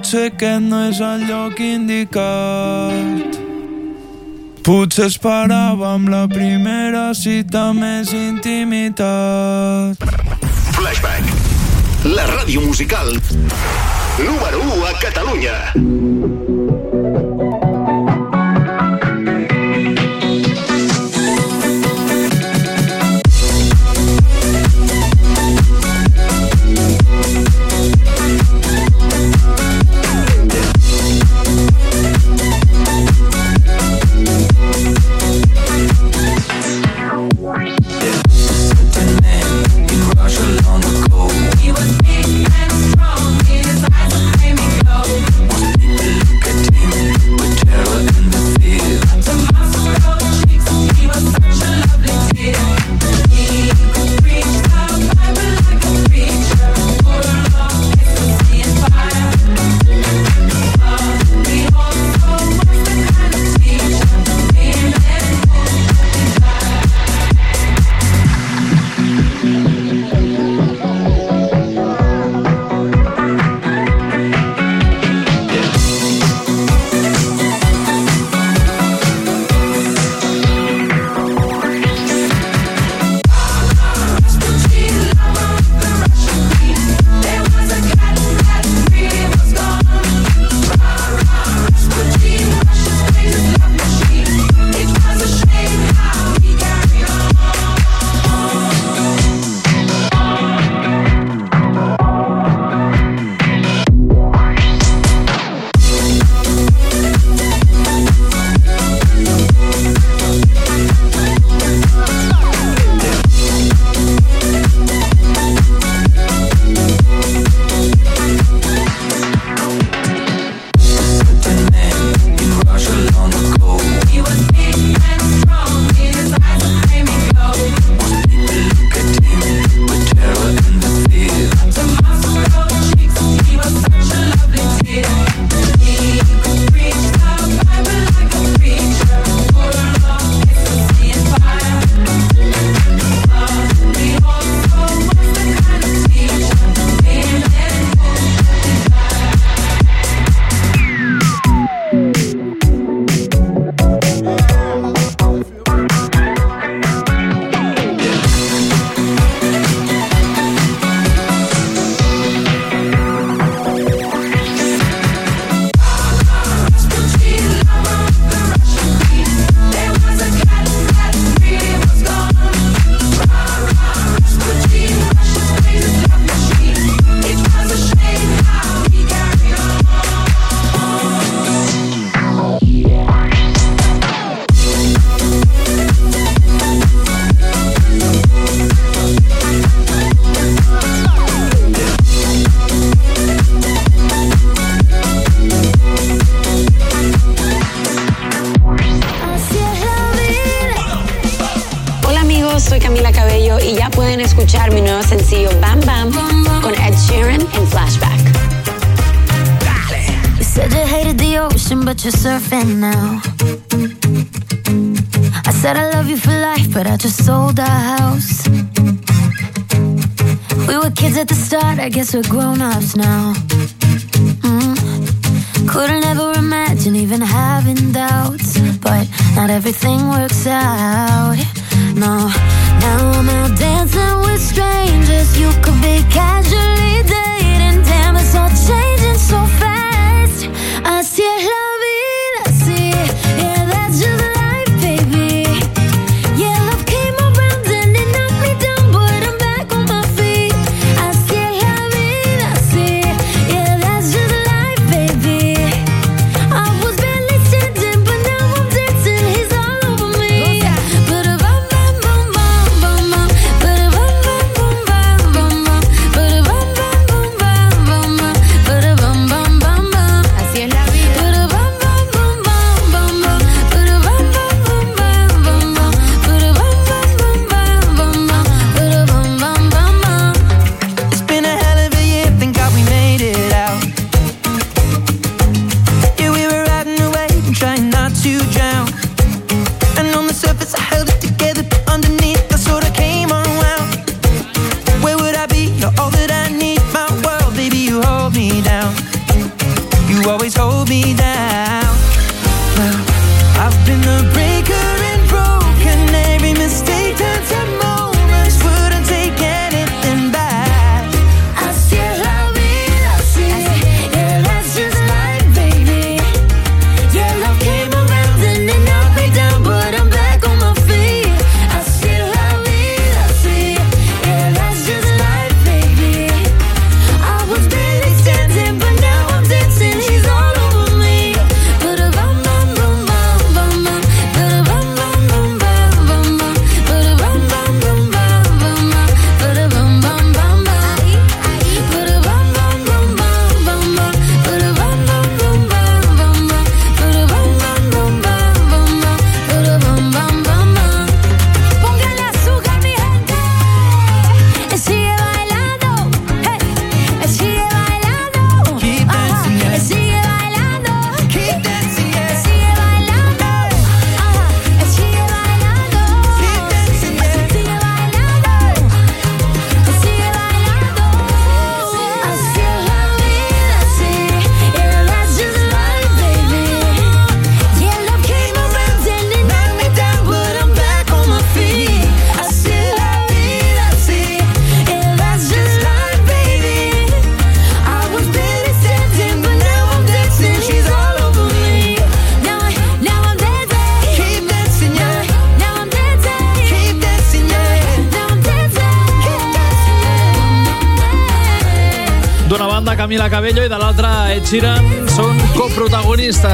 Potser aquest no és el lloc indicat. Potser esperàvem la primera cita més intimitat. Flashback. La ràdio musical número 1 a Catalunya.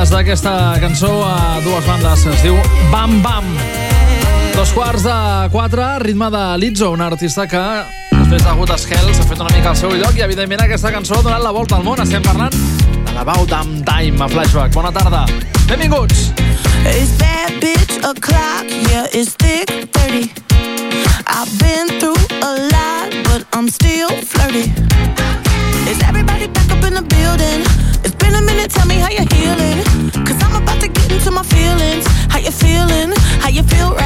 paraules d'aquesta cançó a dues bandes. Es diu Bam Bam. Dos quarts de quatre, ritme de Lizzo, una artista que després de Good Hells ha fet una mica al seu lloc i, evidentment, aquesta cançó ha donat la volta al món. Estem parlant de la Bau Damn Time a Flashback. Bona tarda. Benvinguts. It's bad bitch o'clock, yeah, it's thick 30. I've been through a lot, but I'm still flirty. you feel right.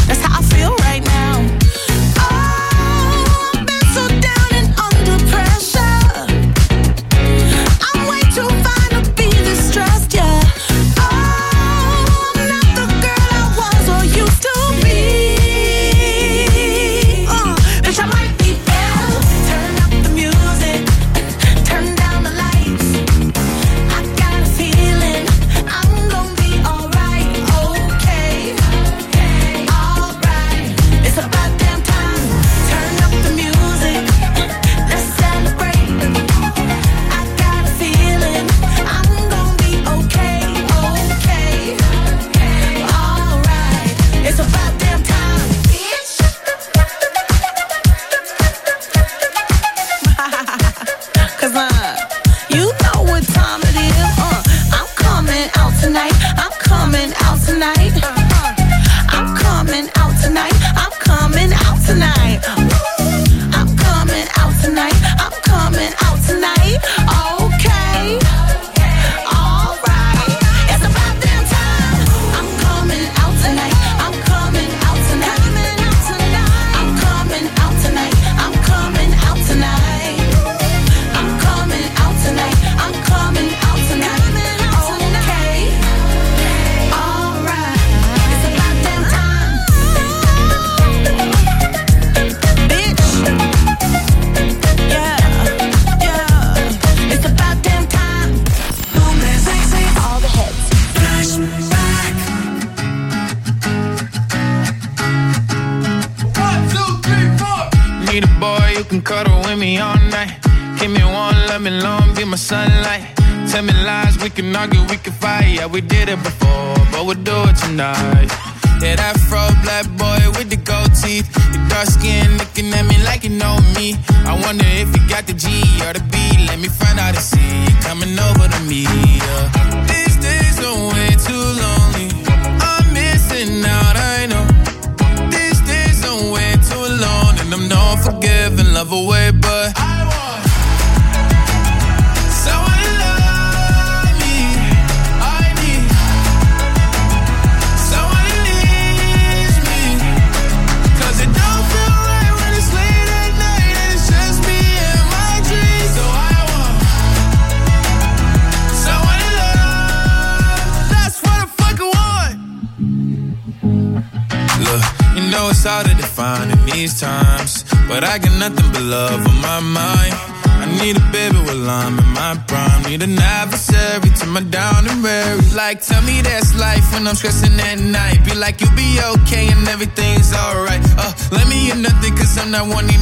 tonight. I want you.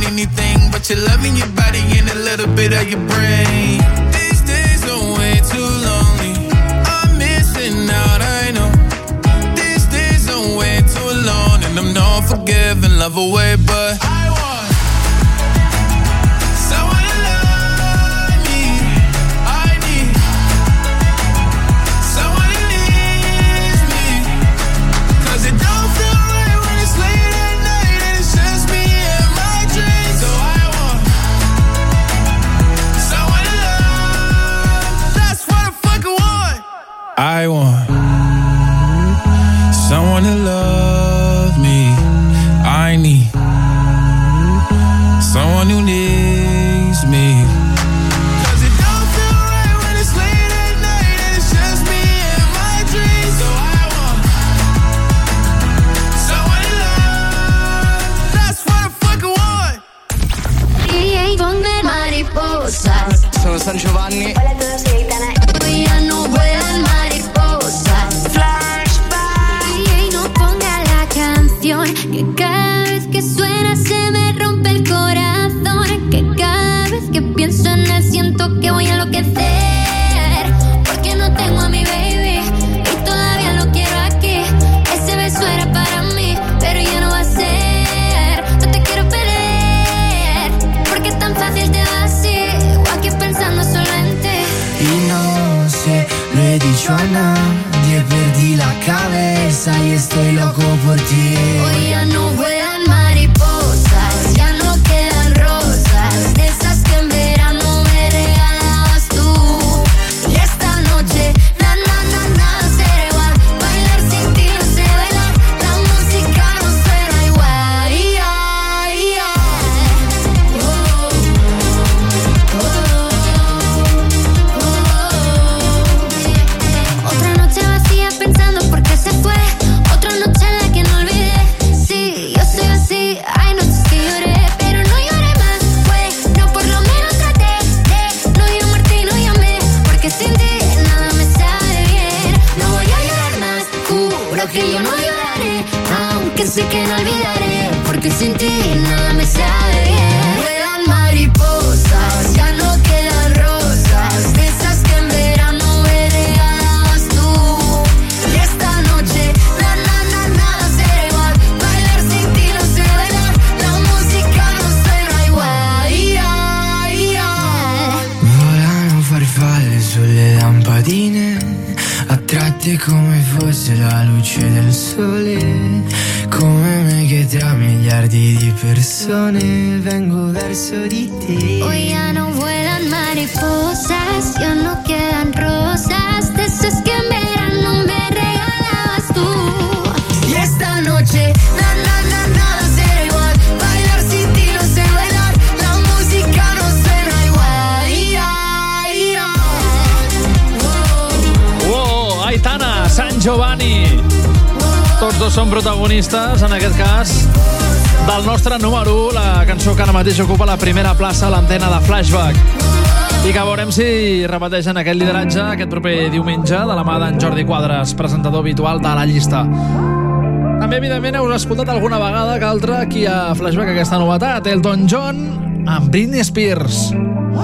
Veurem si repeteixen aquest lideratge aquest proper diumenge de la mà d'en Jordi Quadres, presentador habitual de la llista. També, evidentment, heu escoltat alguna vegada que altra qui ha flashback aquesta novetat, Elton John amb Britney Spears,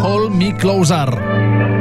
Hold Me Closer.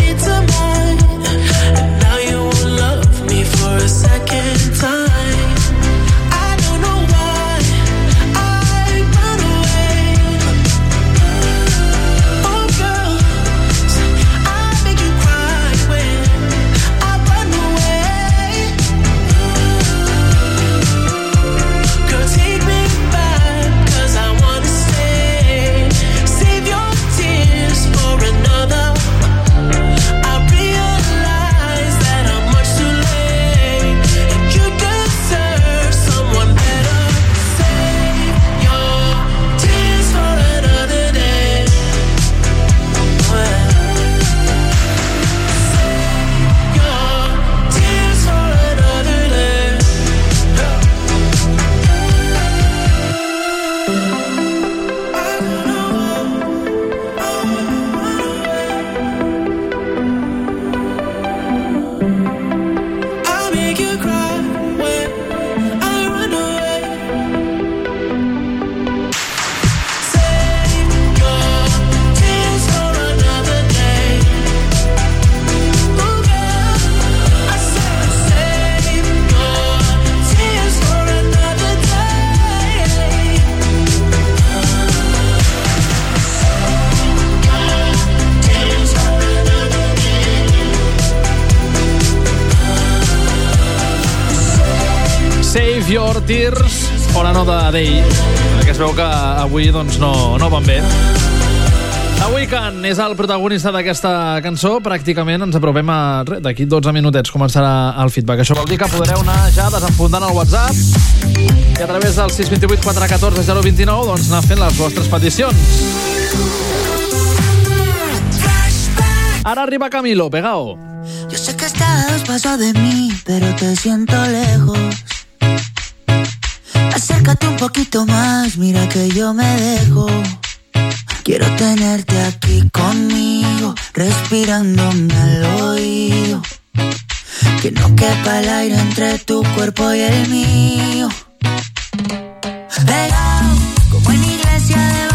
It's a Tears o la nota d'ell, que es veu que avui doncs, no, no van bé. The Weeknd és el protagonista d'aquesta cançó. Pràcticament ens apropem a... D'aquí 12 minutets començarà el feedback. Això vol dir que podreu anar ja desenfundant el WhatsApp i a través del 628 414 029 doncs, anar fent les vostres peticions. Ara arriba Camilo, pegao. Yo sé que estás paso de mí, pero te siento lejos. Un poquito más, mira que yo me dejo. Quiero tenerte aquí conmigo, respirándome al oído. Que no quepa el aire entre tu cuerpo y el mío. Como en iglesia de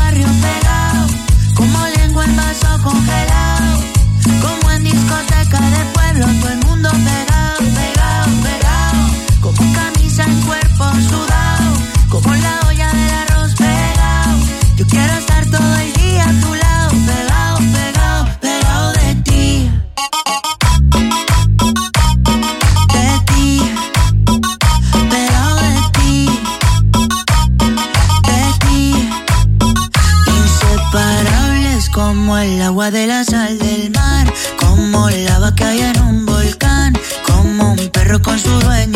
agua, de la sal del mar, como lava que hay en un volcán, como un perro con su dueño.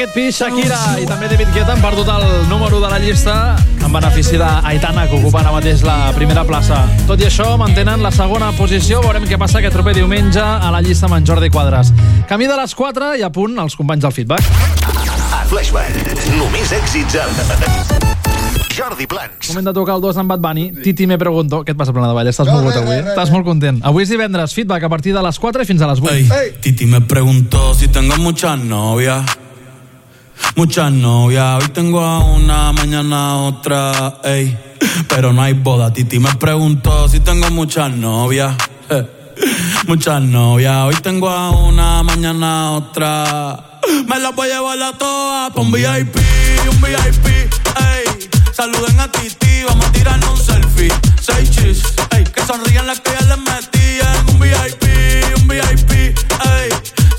aquest pis, Shakira i també David Guetta han perdut el número de la llista en benefici d'Aitana, que ocupa ara mateix la primera plaça. Tot i això, mantenen la segona posició. Veurem què passa aquest proper diumenge a la llista amb en Jordi Quadres. Camí de les 4 i a punt els companys del feedback. Flashback, només èxits amb... Jordi Plans. Moment de tocar el 2 amb Bad Bunny. Sí. Titi, me pregunto, què et passa, Plana de Vall? Estàs no, mogut avui, eh? Estàs molt content. Avui és divendres, feedback a partir de les 4 i fins a les 8. Ei, hey. hey. Titi me pregunto si tengo muchas novias. Muchas novias, hoy tengo a una, mañana otra, ey. Pero no hay boda, Titi me preguntó si tengo muchas novias. Muchas novias, hoy tengo a una, mañana otra. Me las voy a llevar a todas pa' un VIP, un VIP, ey. Saluden a Titi, vamos a tirarnos un selfie. Seis cheese, ey. Que sonrían las que ya les metí en un VIP, un VIP, ey.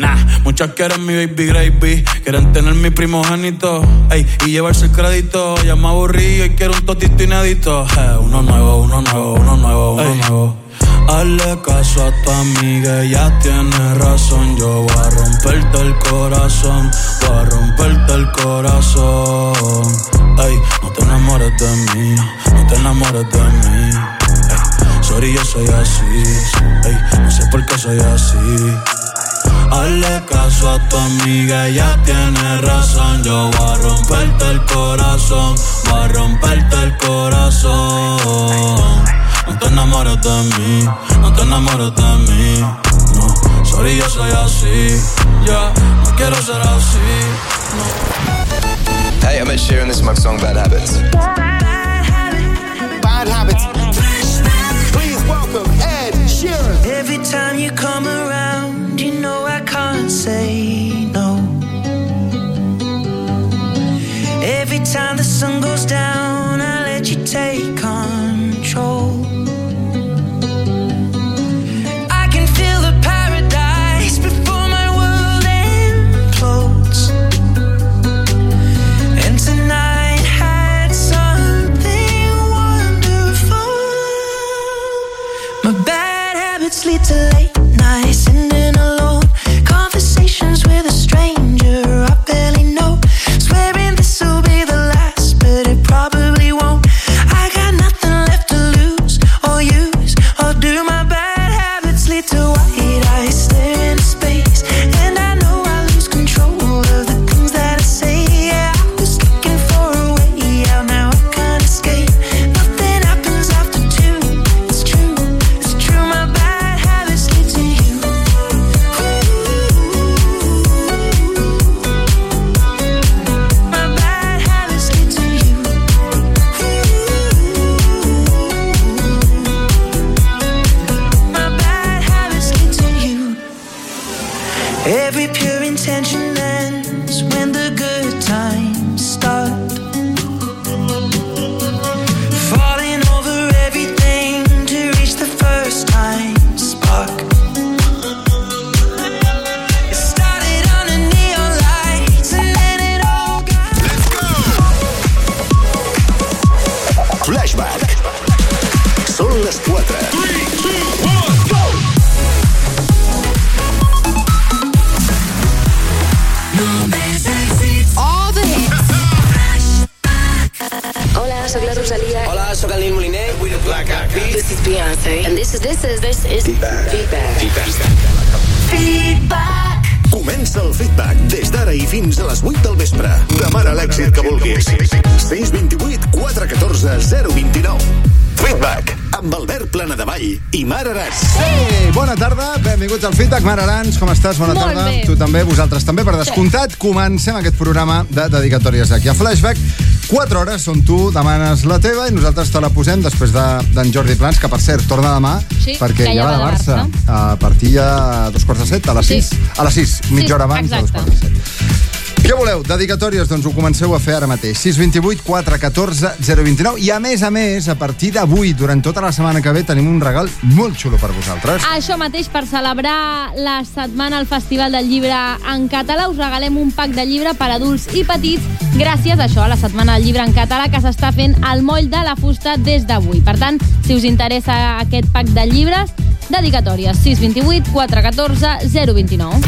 Nah, muchas quieren mi baby gravy, quieren tener mi primogénito, ey, y llevarse el crédito. Ya me aburrí y quiero un totito inédito. Eh, uno nuevo, uno nuevo, uno nuevo, uno nuevo. Hazle caso a tu amiga, ella tiene razón. Yo voy a romperte el corazón, voy a romperte el corazón. Ey, no te enamores de mí, no te enamores de mí. Ey, sorry, yo soy así, ey, no sé por qué soy así. Hazle caso a tu amiga, ella tiene razón. Yo voy a romperte el corazón, voy a romperte el corazón. No te enamores de mí, no te enamores de mí. No, sorry, yo soy así. Ya, no quiero ser así. Hey, I'm Ed Sheeran. This is my song Bad Habits. Bad habits. Please welcome Ed Sheeran. Every time you come around, sun goes down, I let you take Beyonce. And this is, this is, this is Feedback. Feedback. Comença el feedback des d'ara i fins a les 8 del vespre. Demana l'èxit que vulguis. 628 414 029. Feedback amb Albert Planadevall i Mar Aràs. Hey, bona tarda, benvinguts al Feedback. Mar Arans, com estàs? Bona Molt tarda. bé. Tu també, vosaltres també. Per descomptat, comencem aquest programa de dedicatòries aquí a Flashback. 4 hores on tu demanes la teva i nosaltres te la posem després de- d'en Jordi Plans, que per cert torna demà Sí, perquè ja va de Barça. A partir a dos quarts de set, a les Sí. 6. A les 6, mitja Sí, hora abans, a dos exacte. quarts de set. Què voleu? Dedicatòries? Doncs ho comenceu a fer ara mateix. 628 414 029 i a més a més, a partir d'avui, durant tota la setmana que ve, tenim un regal molt xulo per vosaltres. Això mateix, per celebrar la setmana al Festival del Llibre en català, us regalem un pack de llibre per adults i petits gràcies a això, a la setmana del llibre en català que s'està fent al moll de la fusta des d'avui. Per tant, si us interessa aquest pack de llibres, dedicatòries 628 414 029.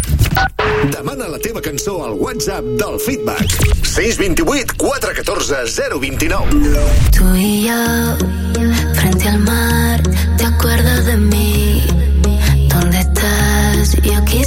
Demana la teva cançó al WhatsApp del Feedback. 628 414 029. Tú y yo, frente al mar, ¿te acuerdas de mí? ¿Dónde estás? Yo quisiera